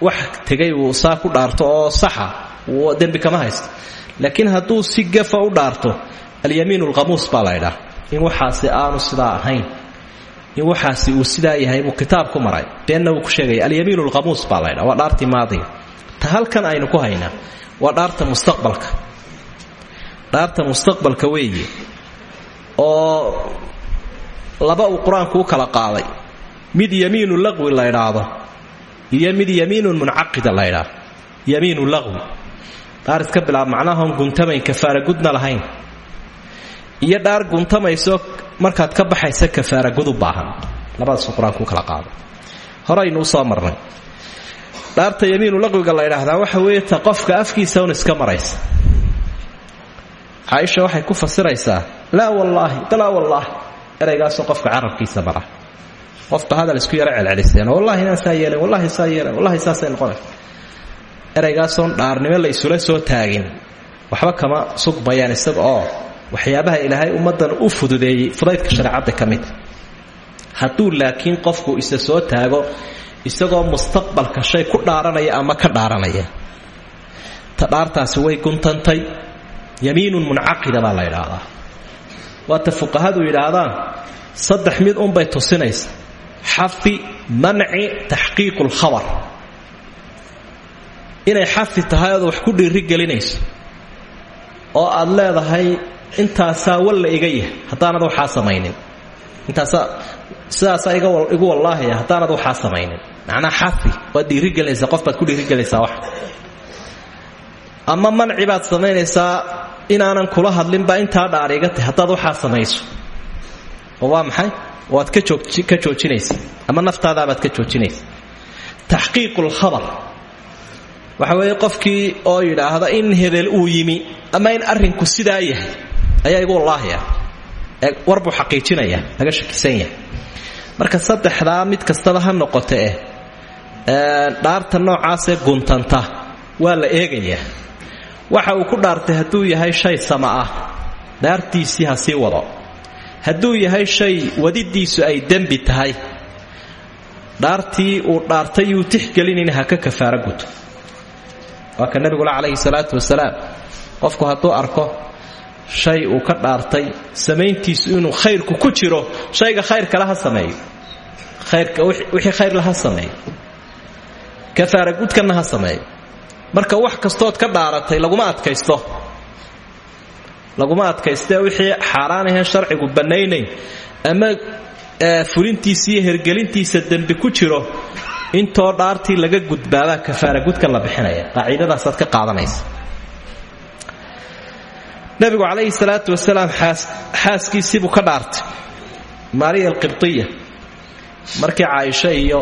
Speaker 1: wax tegay uu saa ku dhaarto oo saxa dembi kama haysto. Laakiin hadduu si gafa u dhaarto alyamiin alkhamuus baa la ydhaa in waxaasi aanu sidaa ahayn in waxaasi uu sidaa yahay buu kitaab maray. Beenna uu ku sheegaya alyamiin alkhamuus baa la ydhaa waa dhaartii maadiga. Ta halkan aynu ku haynaa waa dhaarta mustaqbalka. Dhaarta mustaqbalka weeye oo laba uu qur'aanku kala qaaday mid yamiinu laqwi la ydhaahdo iyo mid yamiinun muncaqida la ydhaahdo yamiinu laqwi. Dhaar iska bilaab macnahaon guntamayn kafaara gudna lahayn. Iyo dhaar guntamayso markaad ka baxaysa kafaara gud baahan. Labadaasuu qur'aanku kala qaaday horaynu u soo marnay. Dhaarta yamiinu laqwiga la ydhaahdaa waxa weeye qofka afkiisa un iska maraysa. Caaisha waxay ku fasiraysaa laa wallaahi balaa wallaahi eraygaasoo qofka carabkiisa mara qofba hadal isku yaro celceliseen wallahi inaan saa yeelen wallahi saa yeelen wallahi saasay dhaarnimo la isula soo taagin. Waxba kama sugmayaan isaga oo waxyaabaha ilaahay ummaddan u fududeeyey fudaydka shareecadda ka mid. Laakiin qofku isa soo taago isagoo mustaqbalka shay ku dhaaranaya ama ka dhaaranaya. Ta dhaartaasi way guntantay. Yamiinun muncaqida baa la yidhaahdaa. Waata fuqahadu yidhaahdaan saddex mid unbay tusinaysa xafi manci taxqiiqu lkhabar inay xafi tahay ood wax ku dhiiri gelinayso oo aad leedahay intaasaa walla iga yahay haddaanad waxaa samaynin. Intaasaa sidaasaa igu wallaahaya haddaanad waxaa samaynin. Macnaa xafi waad dhiirigelinaysaa qof baad ku dhiirigelinaysaa wax. Ama manci baad samaynaysaa inaanan kula hadlinba intaa dhaar iga tahay haddaad waxaa samayso. Waa maxay waad ka joojinaysa ama naftaadaabaad ka joojinaysa. Taxqiiqu lkhabar waxa weeye qofkii oo yidhaahda in hebel uu yimi ama in arrinku sidaa yahay ayaa igu wallaahaya warbuu xaqiijinaya laga shakisan yahay. Marka saddexdaa mid kastaba ha noqote eh dhaarta noocaasee guntanta waa la eegayaa waxa uu ku dhaartay hadduu yahay shay sama ah dhaartiisii ha sii wado hadduu yahay shay wadidiisu ay dembi tahay dhaartii uu dhaartay yuu tixgelinin ha ka kafaara guto. Waa ka nabigula calayhi salaatu wasalaam. Qofku hadduu arko shay uu ka dhaartay samayntiisu inuu khayrku ku jiro shayga khayrkale ha sameeyo. Wixii khayr la ha sameeyo. Kafaara gudkanna ha sameeyo. Marka wax kastood ka dhaaratay laguma adkaysto laguma adkaystee wixii xaaraan aheen sharcigu bannaynayn ama fulintiisa iyo hergelintiisa dembi ku jiro intoo dhaartii laga gudbaabaa kafaara gudkan la bixinaya? Qaacidadaasaad ka qaadanaysa nabigu calayhi salaatu wasalaam xaaskiisiibuu ka dhaartay. Maariya alqibdiya markii caaisho iyo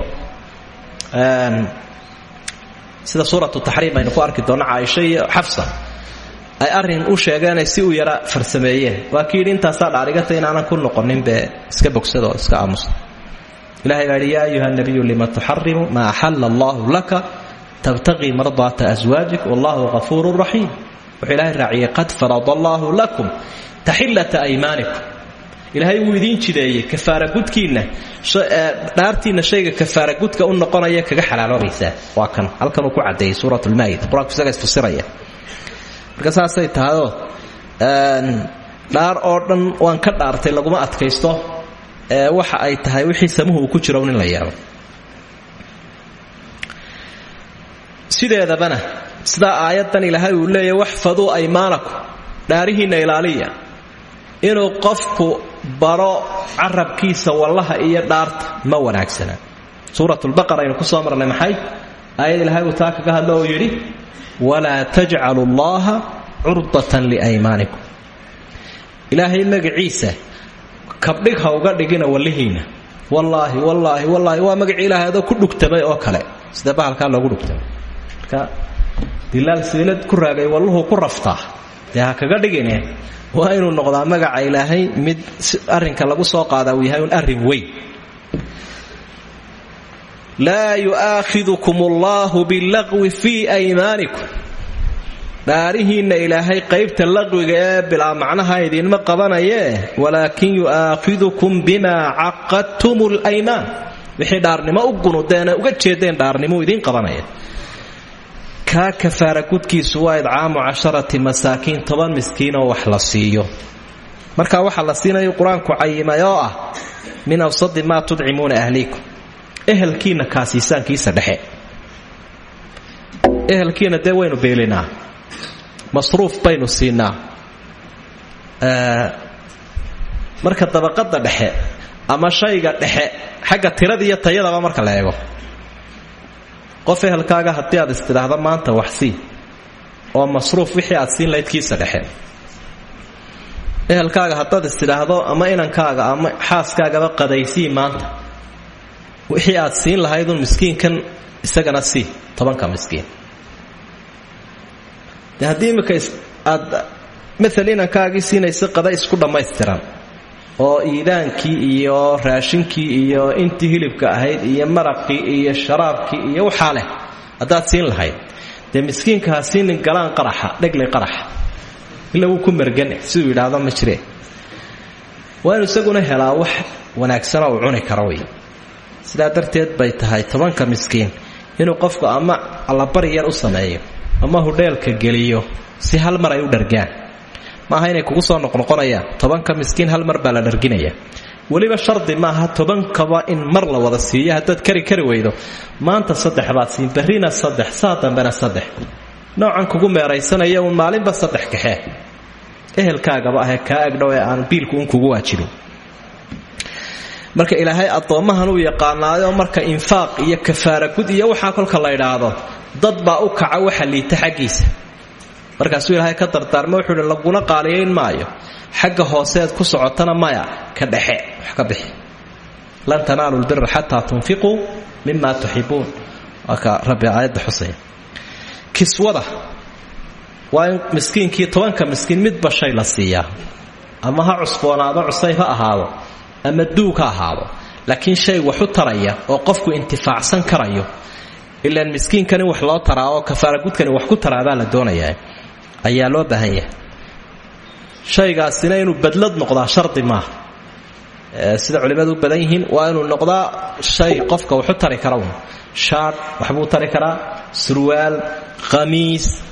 Speaker 1: sida suuratu taxriim aynu ku arki doonno caaisho iyo xafsa ay arrin u sheegeenay si u yara farsameeyeen. Waa kii yidhi intaasaa dhaarigata inaanan ku noqoninbe iska bogsado iska aamusta ilahay baa yidhi yaa ayuha nabiyu lima tuxarimu maa axala allahu laka? Tabtaqii mardaata aswaajik wallahu hafuurun raxiim. Wuxuu ilaahay raaciyey qad farada allaahu lakum taxillata aymaanikum ilaahay wuu idiin jideeyey kafaara gudkiinna dhaartiinna shayga kafaara gudka u noqonaya kaga xalaaloobaysaa. Waa kan halkan uu ku cadeeyey suurat lmaa'ida qur'aanku isaga isfasiraya marka saasay tahayoo dhaar oo dhan waan ka dhaartay laguma adkaysto waxa ay tahay wixii samuhu ku jiro in la yeelo sideedabana sidaa aayaddan ilaahay uu leeyahy waxfaduu aymaanakum dhaarihiinna ilaaliya. Inuu qofku baro carabkiisa wallaha iyo dhaarta ma wanaagsana. Suuratulbaqara aynu ku soo marnay maxay? Aayad ilahay uu taa kaga hadlo yidhi walaa tajcalu llaha curdatan liaymaanikum ilaahay magaciisa kabdhig ha uga dhigina wallihiina wallaahi wallaahi wallaahi waa magacii ilaahay adoo ku dhugtamay oo kale sida bahalkaa loogu dhugtamay marka dilaal siilad ku raagay walluhu ku raftaa dee ha kaga dhigine waa inuu noqdaa magaca ilaahay mid arrinka lagu soo qaadaa uu yahay un arrin weyn laa yu'aakhidukum allahu billaqwi fii aymaanikum dhaarihiinna ilaahay qaybta laqwiga ee bilaa macnaha idinma qabanayee walaakin yu'aakhidukum bimaa caqadtum laymaan wixii dhaarnimo u gunudeena uga jeedeen dhaarnimo idiin qabanaya kaa kafaara gudkiisu waa idcaamu casharati masaakiin toban miskiinoo wax marka waxa la siinayo qur'aanku ah min awsadi maa tudcimuuna ahliikum ehelkiinna kaasiisaankiisa dhexe. Ehelkiina dee waynu beelinaa. Masruuf baynu siinaa. Marka dabaqada dhexe ama shayga dhexe xagga tirada iyo tayadaba marka la eego. Qof ehelkaaga haddii aad istidhaahdo maanta wax sii oo masruuf wixii aad siin lahayd kiisa dhexe. Ehelkaaga haddaad istidhaahdo ama inankaaga ama xaaskaagaba qadaysii maanta wixii aad siin lahaydun miskiinkan isagana sii. Tobanka miskiin. De haddii aad maal inankaagii siinaysa qada isku dhammaystiran. Oo iidaankii iyo raashinkii iyo intii hilibka ahayd iyo maraqii iyo sharaabkii iyo waxaa leh haddaad siin lahayd. Dee miskiinka ha galaan qaraxa dheglay qaraxa. Ila wuu ku mergane siduu yidhaahdo ma jire waa isaguna helaa wax wanaagsanoo uu cuni karo wey sidaa darteed bay tahay tobanka miskiin inuu qofku ama allabari yar u sameeyo ama hudheelka geliyo si hal mar ay u dhargaan. Maaha inay kugu soo noqnoqonayaan tobanka miskiin hal mar baa la dharginaya weliba shardi maaha tobankaba in mar la wada siiyo haddaad kari kari weydo. Maanta saddex baad siin barrina saddex saa dambena saddex. Noocan kugu meeraysanaya uun maalinba saddex kaxee. Ehelkaagaba ahee kaa agdhow ee aan biilku un kugu waajibin marka ilaahay addoommahan uu yaqaanaayo marka infaaq iyo kafaara gud iyo waxaa kolka la idhaahdo dad baa u kaca waxa liita xaggiisa. Markaasuu ilaahay ka dardaarma wuxuu hi laguna qaaliyayn maayo. Xagga hooseed ku socotana maya ka dhexe wax ka bixi. Lan tanaalu lbira xataa tunfiquu mima tuxibuun. Waa rabbi aayadda xusaya. Kiswada. Waa in miskiinkii tobanka miskiin midba shay la siiyaa. Ama ha cusboonaado cusayb ha ahaado ama duug ha ahaado. Laakiin shay wax u taraya oo qofku intifaacsan karayo. Ilaan miskiinkan in wax loo taraa oo kafaara gudkani wax ku taraabaa la doonayaa. Ayaa loo baahan yahay. Shaygaasina inuu badlad noqdaa shardi maaha sida culimmadu u badan yihiin waa inuu noqdaa shay qofka waxu tari kara un shaadh waxbuu tari karaa. Surwaal khamiis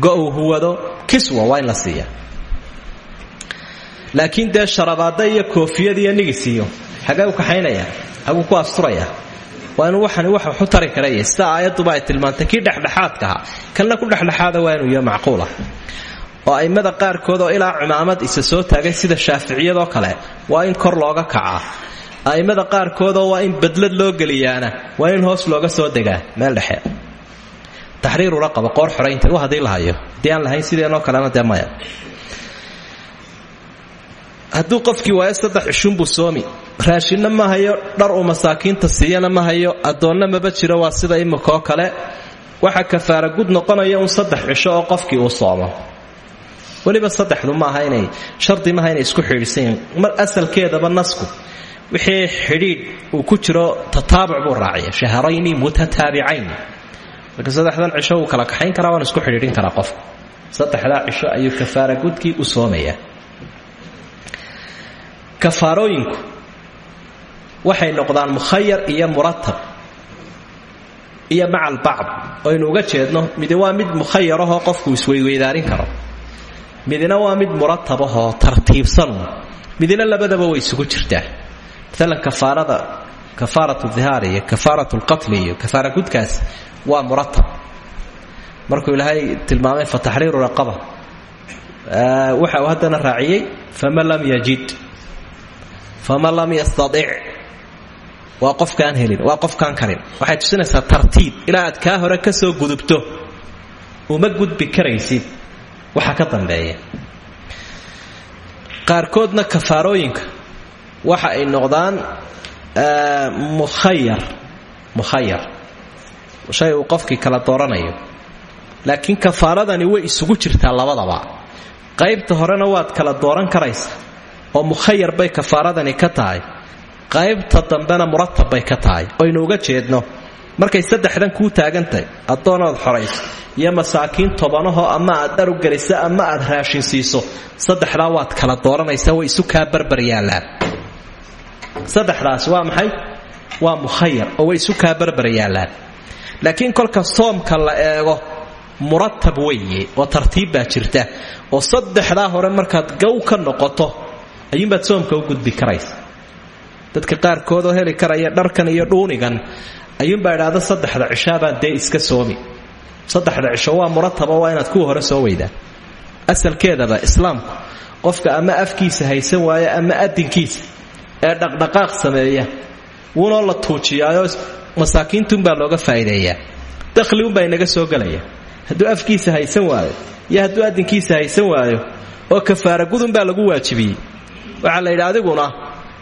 Speaker 1: go-u huwado kiswa waa in la siiya laakiin dee sharabaadda iyo koofiyad iyo nigisiiyo xagee u kaxaynaya haguu ku asturaya. Waa inuu waxani wax waxu tari sida aayadduba ay tilmaantay kii dhexdhexaadka ahaa ku dhexdhexaada waa inuu yaho macquulah oo a'immada qaarkood oo ilaa cumaamad isa soo taagay sida shaaficiyadoo kale waa in kor looga kacaa a'immada qaarkoodoo waa in badlad loo geliyaana waa in hoos looga soo degaa meel dhexe. Taxriiru raqaba qoor xoraynta u haddii la hayo lahayn sideenoo kalena dee hadduu qofkii waayo saddex cishunbuu soomi. Raashinna ma hayo dhar uu masaakiinta siiyana ma hayo addoonna maba jiro waa sida imikaoo kale. Waxa kafaara gud noqonaya un saddex cisho oo qofkii uu soomo. Weliba saddexdu maaha inay shardi maaha inay isku xidhiidhsanyihin mar asalkeedaba nasku wixii xidhiidh uu ku jiro tataabuc buu raaciya shahrayni mutataabicayn marka saddexdan cisho wuu kala kaxayn karaa waana isku xidhiidhin karaa qofku. Saddexdaa cisho ayuu kafaara gudkii u soomayaa kafaarooyinku waxay noqdaan mukhayar iyo muratab iyo maca albacd oynu uga jeedno midi waa mid mukhayarahoo qofku isweyweydaarhin karo. Midina waa mid muratabahoo tartiibsanu midina labadaba way isugu jirtaa. Maalan kafaarada kafaaratu dihaar iyo kafaaratu lqatli iyo kafaara gudkaas waa muratab. Markuu ilaahay tilmaamay fa taxriiru raqaba. Waxa uu haddana raaciyey faman lam yajid faman lam yastaic waa qofkaan helin waa qofkaan karin. Waxay tusinaysaa tartiib. Ilaa aad kaa hore ka soo gudubto uma gudbi karaysid. Waxa ka dambeeya. Qaarkoodna kafaarooyinka. Waxa ay noqdaan mukhayar. Mukhayar. Shay uu qofkii kala dooranayo. Laakiin kafaaradani way isugu jirtaa labadaba. Qaybta horena waad kala dooran karaysa oo mukhayar bay kafaaradani ka tahay. Qaybta dambena muratab bay ka tahay. Oynu uga jeedno markay saddexdan kuu taagantahay addoonaad xorayso iyo masaakiin tobanahoo ama aad dhar u geliso ama aad raashin siiso saddexdaa waad kala dooranaysaa way isu kaa barbar yaallaan saddexdaas waa maxay? Waa mukhayar oo way isu kaa barbar laakiin kolka soomka la eego muratab weeye oo tartiib baa jirta oo saddexdaa hore markaad gow ka noqoto ayuunbaad soomka u gudbi karaysa. Dadka qaarkood oo heli karaya dharkan iyo dhuunigan ayuunbaa idhaahda saddexda cishaabaan dee iska soomi. Saddexda cisho waa waa inaad kuwa hore soo weydaan asalkeedaba islaamku qofka ama afkiisa haysan waaya ama adinkiisa ee dhaqdhaqaaq sameeya wuunoo la tuujiyaayo masaakiintuunbaa looga faa'iideeyaa. Dakhli unbaa inaga soo gelaya hadduu afkiisa haysan waayo iyo hadduu adinkiisa haysan waayo oo kafaara gudunbaa lagu waajibiyey waxaa la yidhi adiguna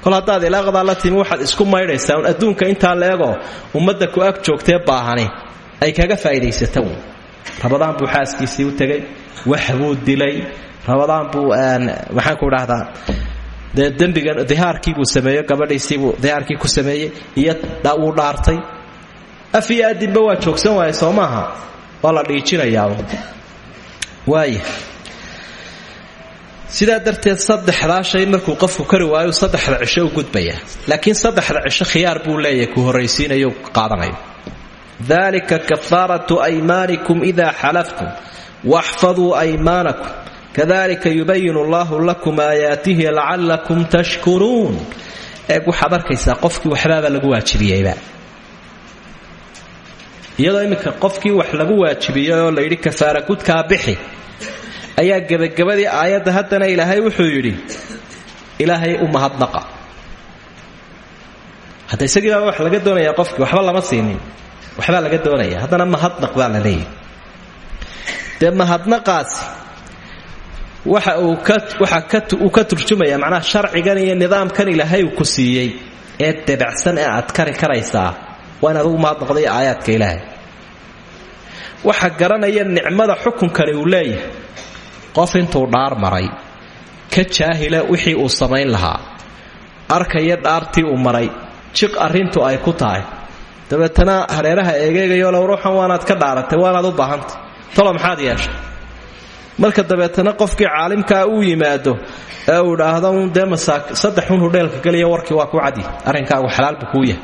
Speaker 1: kol haddaad ilaaqdaa la timi waxaad isku maydhaysaa un adduunka intaa leegoo ummadda ku ag joogtee baahani ay kaga faa'iidaysata uun buu xaaskiisii u tegay wax buu dilay. Rabadaan buu maxaan ku idhaahdaa dee dembigan dihaarkiibuu sameeyo gabadhiisiibuu dihaarkii ku sameeyey iyo wuu dhaartay. Af iyo adinba waa joogsan waaya soo maaha sidaa darteed saddexdaa shay markuu qofku kari waayo saddexda cisho u gudbaya. Laakiin saddexda cisho khiyaar buu leeyahay ku horraysiinayo qaadanayo. Dalika kafaaratu aymaanikum ida xalaftum waxfaduu aymaanakum. Kadalika yubayin allahu lakum aayaatihi lacalakum tashkuruun. Eeg waxaad arkaysaa qofkii lagu waajibiyeyba. Iyadoo iminka qofkii wax lagu waajibiyey oo layidhi kafaara gudkaa bixi ayaa gebagabadii aayadda haddana ilaahay wuxuu yidhi ilaahay u mahadnaqa. Isagiibaa wax laga doonayaa qofkii waxba lama siinin waxbaa laga doonaya haddana mahadnaq baa la leeyahy dee waxa uu kawaxa uu ka turjumaya macnaha sharcigan iyo nidaamkan ilaahay ku siiyey ee debacsan ee aad kari karaysaa waa inaad ugu mahadnaqday aayaadka ilaahay. Waxa garanaya nicmada xukunkani uu leeyahay qof intuu dhaar maray ka jaahila wixii uu samayn lahaa. Arkaya dhaartii uu maray jiq arrintu ay ku tahay. Dabeetana hareeraha eegeegayo low ruuxan waanaad ka dhaaratay waanaad u baahantay talo maxaad yeeshay? Marka dabeetana qofkii caalimkaa uu yimaado ee uu idhaahdo dee saddex un hudheelka geliya warkii waa ku cadi arrinkaagu xalaalbu kuu yahay.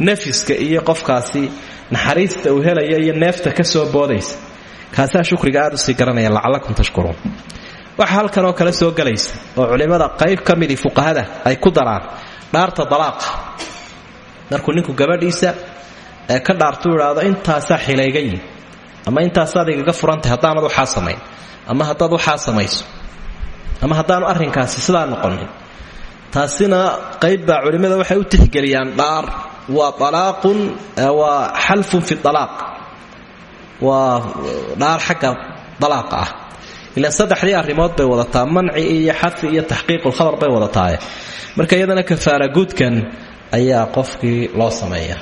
Speaker 1: Nafiska iyo qofkaasi naxariista uu helaya iyo neefta ka soo boodaysa kaasaa shukriga aad u sii garanaya lacalakum tashkuruun waxa halkan oo kale soo gelaysa oo culimmada qayb ka midii fuqahada ay ku daraan dhaarta dalaaqa. Markuu ninku gabadhiisa ee ka dhaartuu idhaahdo intaasaa xilayga yihiin ama intaasaad igaga furantahay haddaanad waxaa samayn ama haddaad waxaa samayso ama haddaanu arrinkaasi sidaa noqonin. Taasina qayb baa culimmada waxay u tixgeliyaan dhaar waa alaaqun waa xalfun fi alaaq waa dhaar xagga dalaaqa ah. Ilaan saddexdii arrimood bay wadataa. Manci iyo xadfi iyo taxqiiqulkhabar bay wadataaye marka iyadana kafaara guudkan ayaa qofkii loo sameeya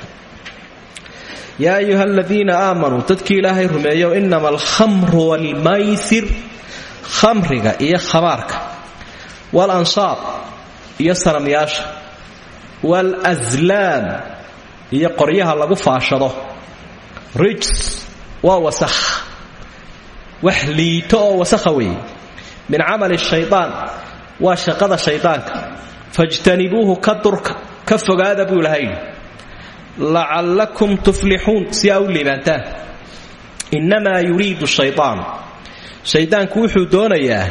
Speaker 1: yaa ayuha aladiina aamanuu dadkii ilaahay rumeeyo inama alkhamru waalmaysir khamriga iyo khamaarka waalansaab iyo sanamyaasha waalslaam iyo qoryaha lagu faashado rijs waa wasakh. Wax liito oo wasakha weeye. Min camali waa shaqada shaydaanka fajtanibuuhu ka durka ka fogaada buu ilahay yidhi lacallakum tuflixuun. Si aa u liibaantaan. Innamaa yuriidu shaytaan. Shaydaanku wuxuu doonayaa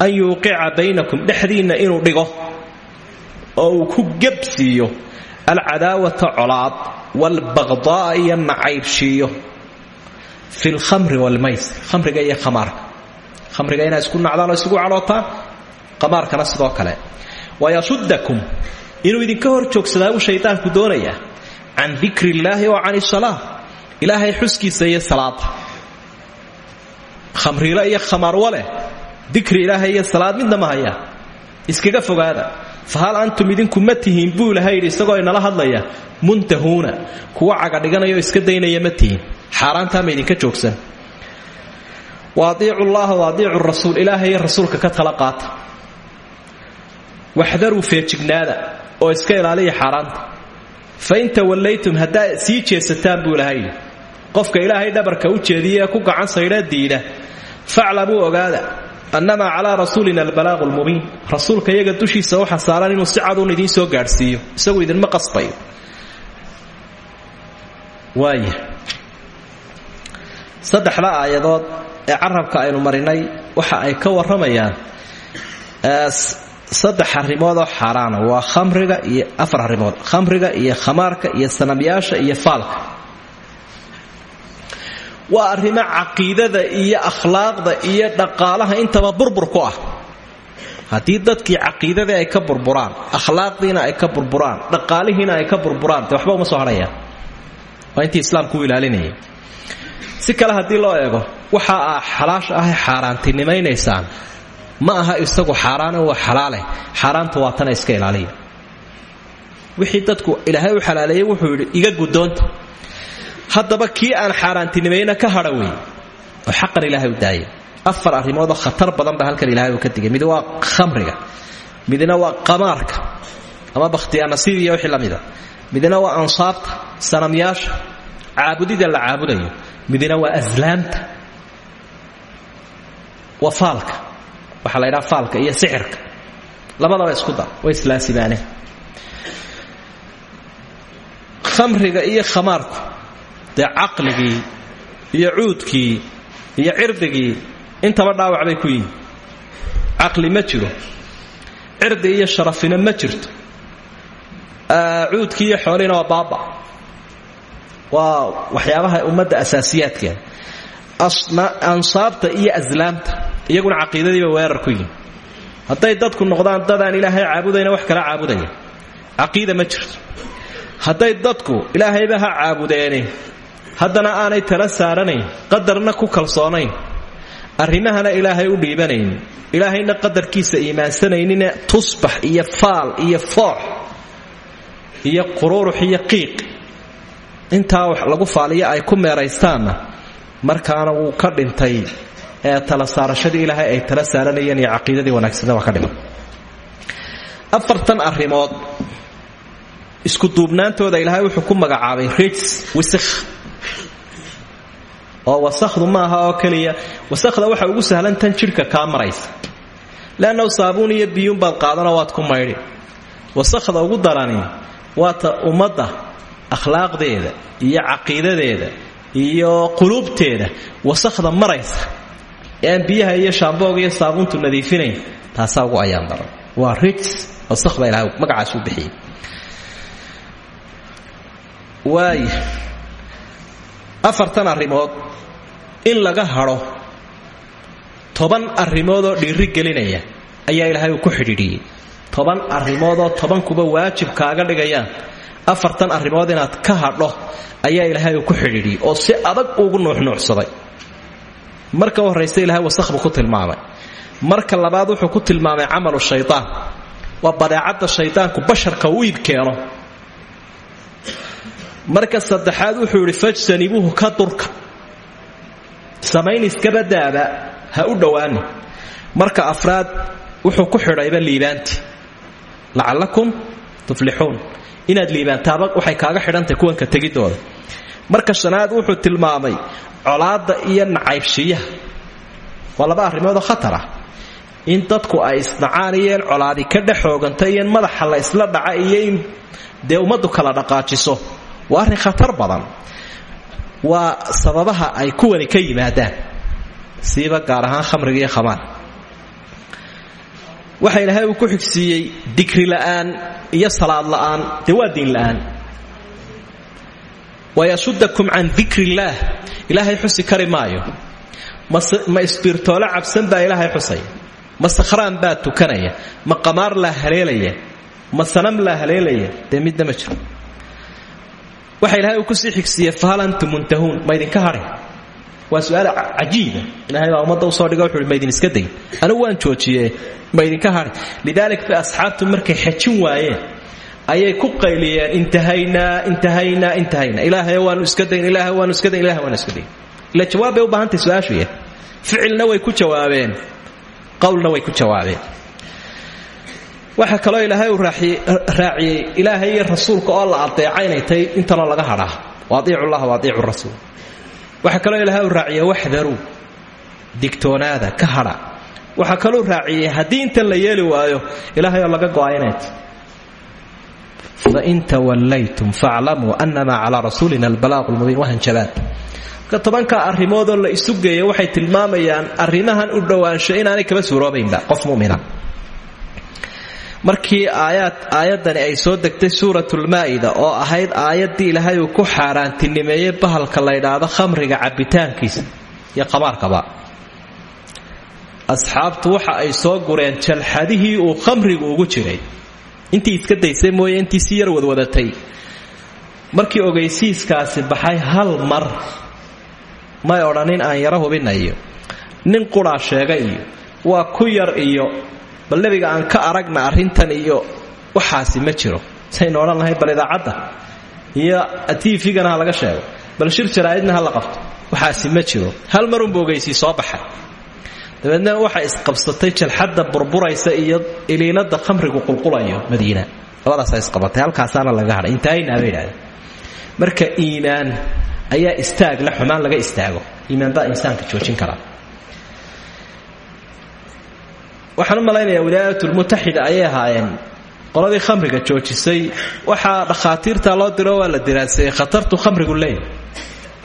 Speaker 1: an yuuqica baynakum dhexdiinna inuu dhigo. Oo uu ku gebsiiyo alcadaawata colaad waalbaqdaa'a iyo nacaybshiiyo fi lkhamri waalmaysir khamriga iyo khamaarka. Khamriga inaa isku nacdaan oo isugu cadhootaan khamaarkana sidoo kale. Wayasudakum inuu idinka hor joogsadaa buu shaydaanku doonayaa can dikri illaahi wa can isalaa ilaahay xuskiisa iyo salaada khamriilo iyo khamarwaleh dikri ilaahay iyo salaad midna ma hayaa iskaga fogaada fa hal antum idinku ma tihiin buu ilahay isagoo inala hadlaya muntahuuna kuwa cagadhiganaya oo iska daynaya ma tihiin. Xaaraantaa ma idinka joogsan. Wa adiicu llaha wa adiicu rasuul ka tala qaata. Waxdaruu feejignaada oo iska ilaaliya xaaraanta. Fa in tawallaytum haddaa sii jeesataan buu ilahay qofka ilaahay dhabarka u jeediya ee ku gacan saydha diida. Faclamuu ogaada annamaa calaa rasuulina albalaaqu lmubiin rasuulka iyaga dushiisa waxa saaran inuu si caduun idiin soo gaadhsiiyo isagu idinma qasbayo waaya saddexda aayadood ee carabka aynu marinay waxa ay ka warramayaan saddex arrimoodoo xaaraana waa khamriga iyo afar arrimood khamriga iyo khamaarka iyo sanamyaasha iyo faalka waa arrimo caqiidada iyo akhlaaqda iyo dhaqaalaha intaba burbur ku ah. Haddii dadkii caqiidadii ay ka burburaan akhlaaqdiina ay ka burburaan dhaqaalihiina ay ka burburaan waxba uma soo hadhayaan waa intii islaamku ilaalinayay. Si kale haddii loo eego waxa aa xalaasha ahay xaaraantinimaynaysaan ma aha isagu xaaraane waa xalaale xaaraanta waa tana iska ilaaliya wixii dadku ilaahay u xalaaleeyey wuxuu iga guddoonta haddaba kii aan xaaraantinimayna ka hadha wey oo xaqan ilaahay u daaya afar arrimoodoo khatar badan ba halkan ilahay uu ka digay mid waa khamriga midna waa qamaarka ama bakhtiyaanasiib iyo wixii la mida. Midna waa ansaabta sanamyaasha caabudida la caabudayo. Midna waa aslaamta waa faalka. Waxaa la ydhaha faalka iyo sixirka. Labadaba isku dar way islaasimaaneen khamriga iyo khamaarku dee caqligii iyo cuudkii iyo cirdigii intaba dhaawac bay ku yihiin caqli ma jiro. Cirdi iyo sharafina ma jirto. Cuudkii iyo xoolihiina waa baaba waa waxyaabaha ummadda asaasiyaadkeeda ansaabta iyo aslaamta iyaguna caqiidadiiba weerar ku yihiin hadday dadku noqdaan dadaan ilaahay caabudayna wax kala caabudaya caqiida ma jirto. Hadday dadku ilaahayba ha caabudeene haddana aanay tala saaranayn qadarna ku kalsoonayn. Arrimahana ilaahay u dhiibanayn. Ilaahayna qadarkiisa iimaansanaynin tusbax iyo faal iyo foox iyo qururux iyo qiiq. Intaa wax lagu faaliyo ay ku meeraystaanna markaana wuu ka dhintay ee tala saarashadii ilaahay ay tala saaranayeen iyo caqiidadii wanaagsanna waa ka dhiman. Afartan arrimood. Isku duubnaantooda ilaahay wuxuu ku magacaabay rijs wisikh oo wasakhdu ma aha oo keliya. Wasakhda waxa ugu sahlan tan jidhka kaa maraysa. Leannahu saabuun iyo biyuunbaad qaadanoo waad ku maydhi. Wasakhda ugu darani waa ta ummadda akhlaaqdeeda iyo caqiidadeeda iyo quluubteeda. Wasakhda maraysa. Ee aan biyaha iyo shaambooga iyo saabuuntu nadiifinayn taasaa ugu ayaan daran waa rijs. Wasakhda ilahay magacaas u bixiyey. Waaya afartan arrimood in laga hadho toban arrimoodoo dhiiri gelinaya ayaa ilaahay uu ku xidhiidhiyey toban arrimoodoo tobankuba waajib kaaga dhigayaan afartan arrimood inaad ka hadho ayaa ilaahay uu ku xidhiidhiyey oo si adag ugu nuuxnuucsaday marka u horraysa wasakh ku tilmaamay. Marka labaad wuxuu ku tilmaamay camalu shaytaan. Waa badeecadda shaydaanku basharka u iib keeno. Marka saddexaad wuxuu idhi fajtanibuuhu ka durka samayn iskabadaaba ha u dhowaani marka afraad wuxuu ku xidhayba liibaanti lacallakum tuflixuun. Inaad liibaantaaba waxay kaaga xidhantahay kuwanka tegidooda. Marka shanaad wuxuu tilmaamay colaadda iyo nacaybshiyaha. Waa laba arrimoodoo khatar ah. In dadku ay in colaadi ka dhex xooganta iyo in madaxa la isla dhaca iyo in dee ummaddu kala dhaqaajiso. Waa arrin khatar badan waa sababaha ay kuwani ka yimaadaan. Siiba gaar ahaan khamriga iyo khamaar waxa ilaahay uu ku xigsiiyey dikri la'aan iyo salaad la'aan dee waa diin la'aan. Wayasudakum can dikri illaah ilaahay xusi kari maayo. Ma isbiirtoole cabsan baa ilaahay xusaya ma sakhraan baa tukanaya. Ma qamaar laa haleelaya. Ma sanam laa haleelaya. Dee midna ma jiro waxa ilaahay uu ku sii xigsiiyey fahal antum muntahuun ma idinka hadhin waa su'aal cajiiba ilahay baa ummadda u soo dhiga wuxuuhi ma idin iska dayn anigu waan joojiye ma idinka hadhin lidaalik bay asxaabtu markay xajin waayeen ayay ku qayliyeen intahaynaa intahaynaa intahaynaa. Ilaahay waanu iska dayn ilaahay waanu iska dayn ilahay waanu iska dayn ila jawaab bay u baahantahy su'aashu yah ficilna way ku jawaabeen qowlna way ku jawaabeen waxaa kaloo ilaahay uu raaciyey ilaahay iyo rasuulka oo la adeeca intanoo laga hadhaa waadiicu llah waadiicu rasuul. Waxaa kaloo ilaahay uu raaciyey waxdaruu digtoonaada ka hadha waxaa kaluu raaciyey haddii intan la yeeli waayo ilaahay oo laga go'a inay tahy fain tawallaytum faaclamuu annamaa calaa rasuulina albalaaqu lmubiin wahanjabaad marka tobanka arrimoodoo la isu waxay tilmaamayaan arrimahan u dhowaansho inaanay kaba suuroobaynba. Qof mumina markii aayaad aayaddani ay soo degtay suuratulmaa'ida oo ahayd aayaddii ilaahay uu ku xaaraantinimeeyey bahalka la ydhaahdo khamriga cabbitaankiisa iyo qamaarkaba asxaabtu waxa ay soo gureen jalxadihii uu khamrigu ugu jiray. Intii iska daysay mooye intii si yar wadwadatay. Markii ogaysiiskaasi baxay hal mar may odhanin aan yaro hubinayo nin quraa sheega iyo waa ku yar iyo bal nebiga aan ka aragna arrintan iyo waxaasi ma jiro. Saynu odhan lahayn bal idaacadda iyo ha laga sheego. Bal shir jaraa'idna la qabto. Waxaasi ma jiro. Hal marunba ogeysii soo baxay. Dabeedna waxay isqabsatay jalxadda burburaysa iyo iliilada khamrigu qulqulayo madiina. Labadaasa isqabatay halkaasaana laga hadhay. Intahaynaa bay marka iimaan ayaa istaag la xumaan laga istaago. Iimaan baa insaanka joojin karaa waxaan u malaynayaa wilaayatulmutaxida ayay ahaayeen. Qoladii khamriga joojisay waxaa dhakhaatiirta loo diro waa la diraasayey khatartu khamrigu leey.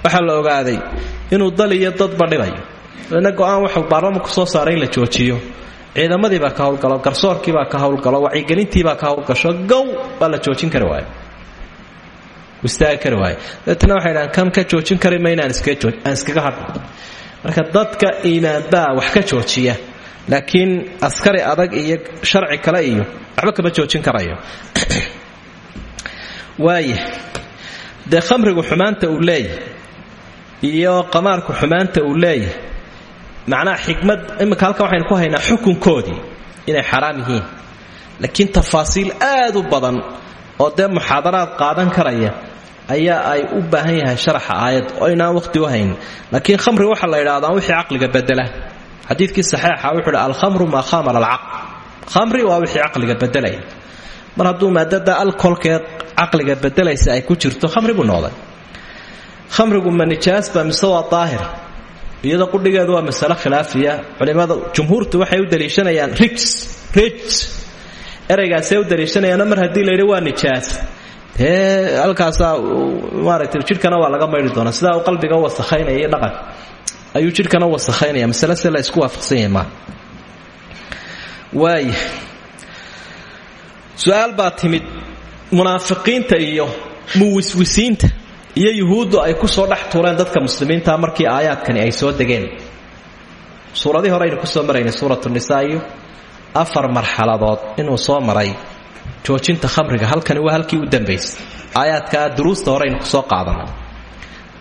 Speaker 1: Waxaa la ogaaday inuu dal iyo dadba dhibayo dabeedna go'aan waxuu baarlamanku soo saaray la joojiyo. Ciidamadiibaa ka howlgalo garsoorkiibaa ka howlgalo wacyigelintiibaa ka howlgasho gow la joojin kari waayo. Istaagi kari waayo. Dabeetna waxay dhahaan kan ka joojin kari ma inaan aan iskaga hadhno marka dadka iimaanbaa wax ka joojiya laakiin askari adag iyo sharci kale iyo waxba kama joojin karayo. Waaya dee khamrigu xumaanta uu leeyahy iyo qamaarku xumaanta uu leeyahay macnaha xikmad imika halkan waxaynu ku haynaa xukunkoodii inay xaraam yihiin. Laakiin tafaasiil aad u badan oo dee muxaadaraad qaadan karaya ayaa ay u baahan yahay sharaxa aayad oo inaan waqhti u hayn. Laakiin khamri waxaa la yidhahdaa wixii caqliga bedela xadiidkii saxeixa wuxuu hi alkhamru maa khamara alcaql khamri waa wixii caqliga bedelaya mar hadduu maadada alkolkeed caqliga bedelaysa ay ku jirto khamri buu noqday. Khamrigu ma nijaasba mise waa daahir? Iyada qudhigeedu waa masale khilaafiya. Culimada jumhuurtu waxay u daliishanayaan ereygaasay u daliishanayaano mar haddii layidhi waa nijaas. Dee halkaasaa maaragtay jidhkana waa laga maydhi doonaa. Sidaa uu qalbiga wasakhaynaya iyo dhaqanka ayuu jidhkana wasakhaynaya masale la isku waafaqsan yahay maa waaya su'aal timid. Munaafiqiinta iyo muwiswisiinta iyo yuhuuddu ay ku soo dhex tuureen dadka muslimiinta markii aayaadkani ay soo degeen. Suuradii hore aynu ku soo maraynay suuratu nisaa iyo afar marxaladood inuu soo maray joojinta khamriga halkani waa halkii u dambaysay. Aayaadkaa duruusta hore aynu ku soo qaadanay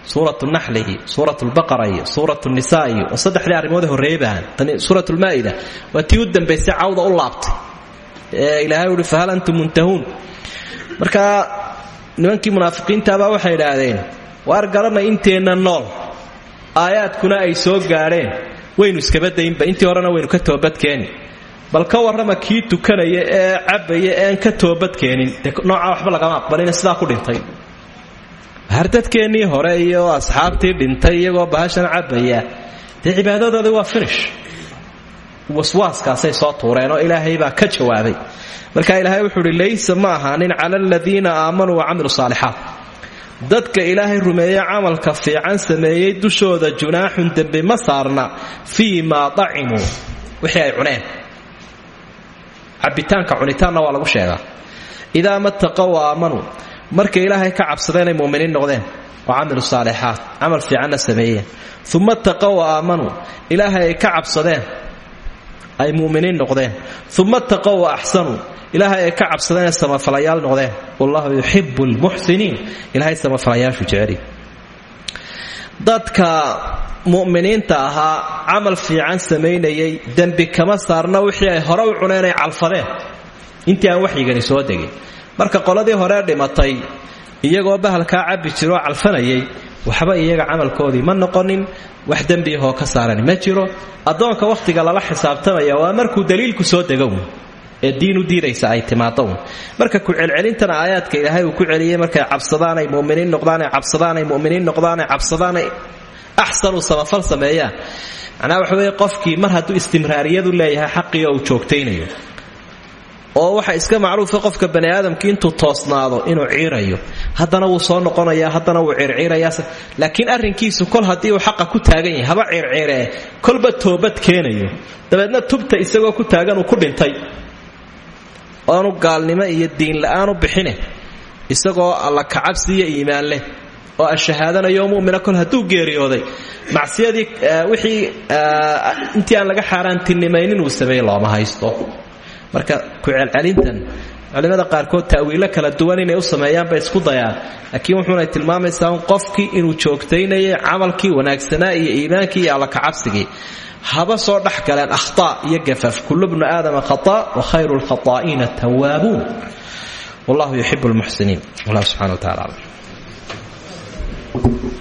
Speaker 1: suuratu naxli iyo suurat lbaqara iyo suurat nisaa iyo oo saddexdii arrimood tani suurat lmaa'ida waa tii u cawda u laabtay. Ee ilaahay uhi fahal antum muntahuun? Marka nimankii munaafiqiintaabaa waxay idhaahdeen waar garanay inteenna nool. Aayaadkuna ay soo gaadheen. Waynu iskaba daynba intii horena waynu ka toobadkeeni bal ka warrama kii tukanaya ee cabbaya eean ka toobadkeenin. Dee noocaa waxba lagama aqbalina sidaa ku dhintay hardadkeennii hore iyo asxaabtii dhintay iyagoo bahashan cabbaya dee cibaadadoodii waa finish waswaaskaasay soo tuureen oo ilaahay baa ka jawaabay. Marka ilaahay wuxuu uhi laysa ma ahaanin cala aladiina aamanuu wacamilu saalixaat dadka ilaahay rumeeye camalka fiican sameeyey dushooda junaaxun dembi ma saarna fii maa dacimuu. Wixii ay cuneen. Cabitaanka cunitaanna waa lagu sheegaa. Idaa mataqow aamanuu markay ilaahay ka cabsadeen ay muminiin noqdeen wa camilu saalixaat camal fiicanna sameeyeen. Uma taqow aamanuu ilaahay ay ka cabsadeen ay muminiin noqdeen. Uma taqow axsanuu ilaahay ay ka cabsadeen ee samafalayaal noqdeen. Wallahu yuxibu lmuxsiniin ilahay samafalayaashu jeceli dadka mu'miniinta ahaa camal fiican samaynayay dembi kama saarna wixii ay hore u cuneen ay calfadeen. Intii aan waxyigani soo degin marka qoladii hore dhimatay iyagoo bahalkaa cabbi jiroo calfanayay waxba iyaga camalkoodii ma noqonin wax dembiahoo ka saaran ma jiro. Addoonka wakhtiga lala xisaabtamaya waa markuu daliilku soo degown ee diin u diidaysa ay timaado un marka ku-celcelintana aayaadka ilaahay uu ku celiyey markay cabsadaanay muminiin noqdaanay cabsadaanay muminiin noqdaanay cabsadaanay axsanu samafal sameeyaan macnaha waxa weeye qofkii mar hadduu istimraariyadu leeyahay xaqii oo oo waxa iska macruufa qofka bani aadamkii intuu toosnaado inuu ciirayo. Haddana wuu soo noqonaya haddana wuu circiirayaa laakiin arrinkiisu kol haddii uu xaqa ku taagan yahay haba circiiree kolba toobad keenayo. Dabeedna tubta isagoo ku taagan uu ku dhintay. Oanu gaalnimo iyo diinla'aanu bixine. Isagoo alla kacabsiiyo iimaan leh. Oo ashahaadanayo mumina kol hadduu geeriyooday. Macsiyadii wixii intii aan laga xaaraantinimaynin uu sameeyey looma haysto marka ku-celcelintan culimmada qaarkood ta'wiilo kala duwan inay u sameeyaan bay isku dayaan. Laakiin wuxuunay tilmaamaysaa un qofkii inuu joogtaynayay camalkii wanaagsanaa iyo iimaankii iyo alla kacabsigii haba soo dhex galeen akhtaa iyo gafaf. Kullu bnu aadama khata wa khayru lkhataa'iina tawaabuun wallahu yuxibu lmuxsiniin wallah subxana wa tacala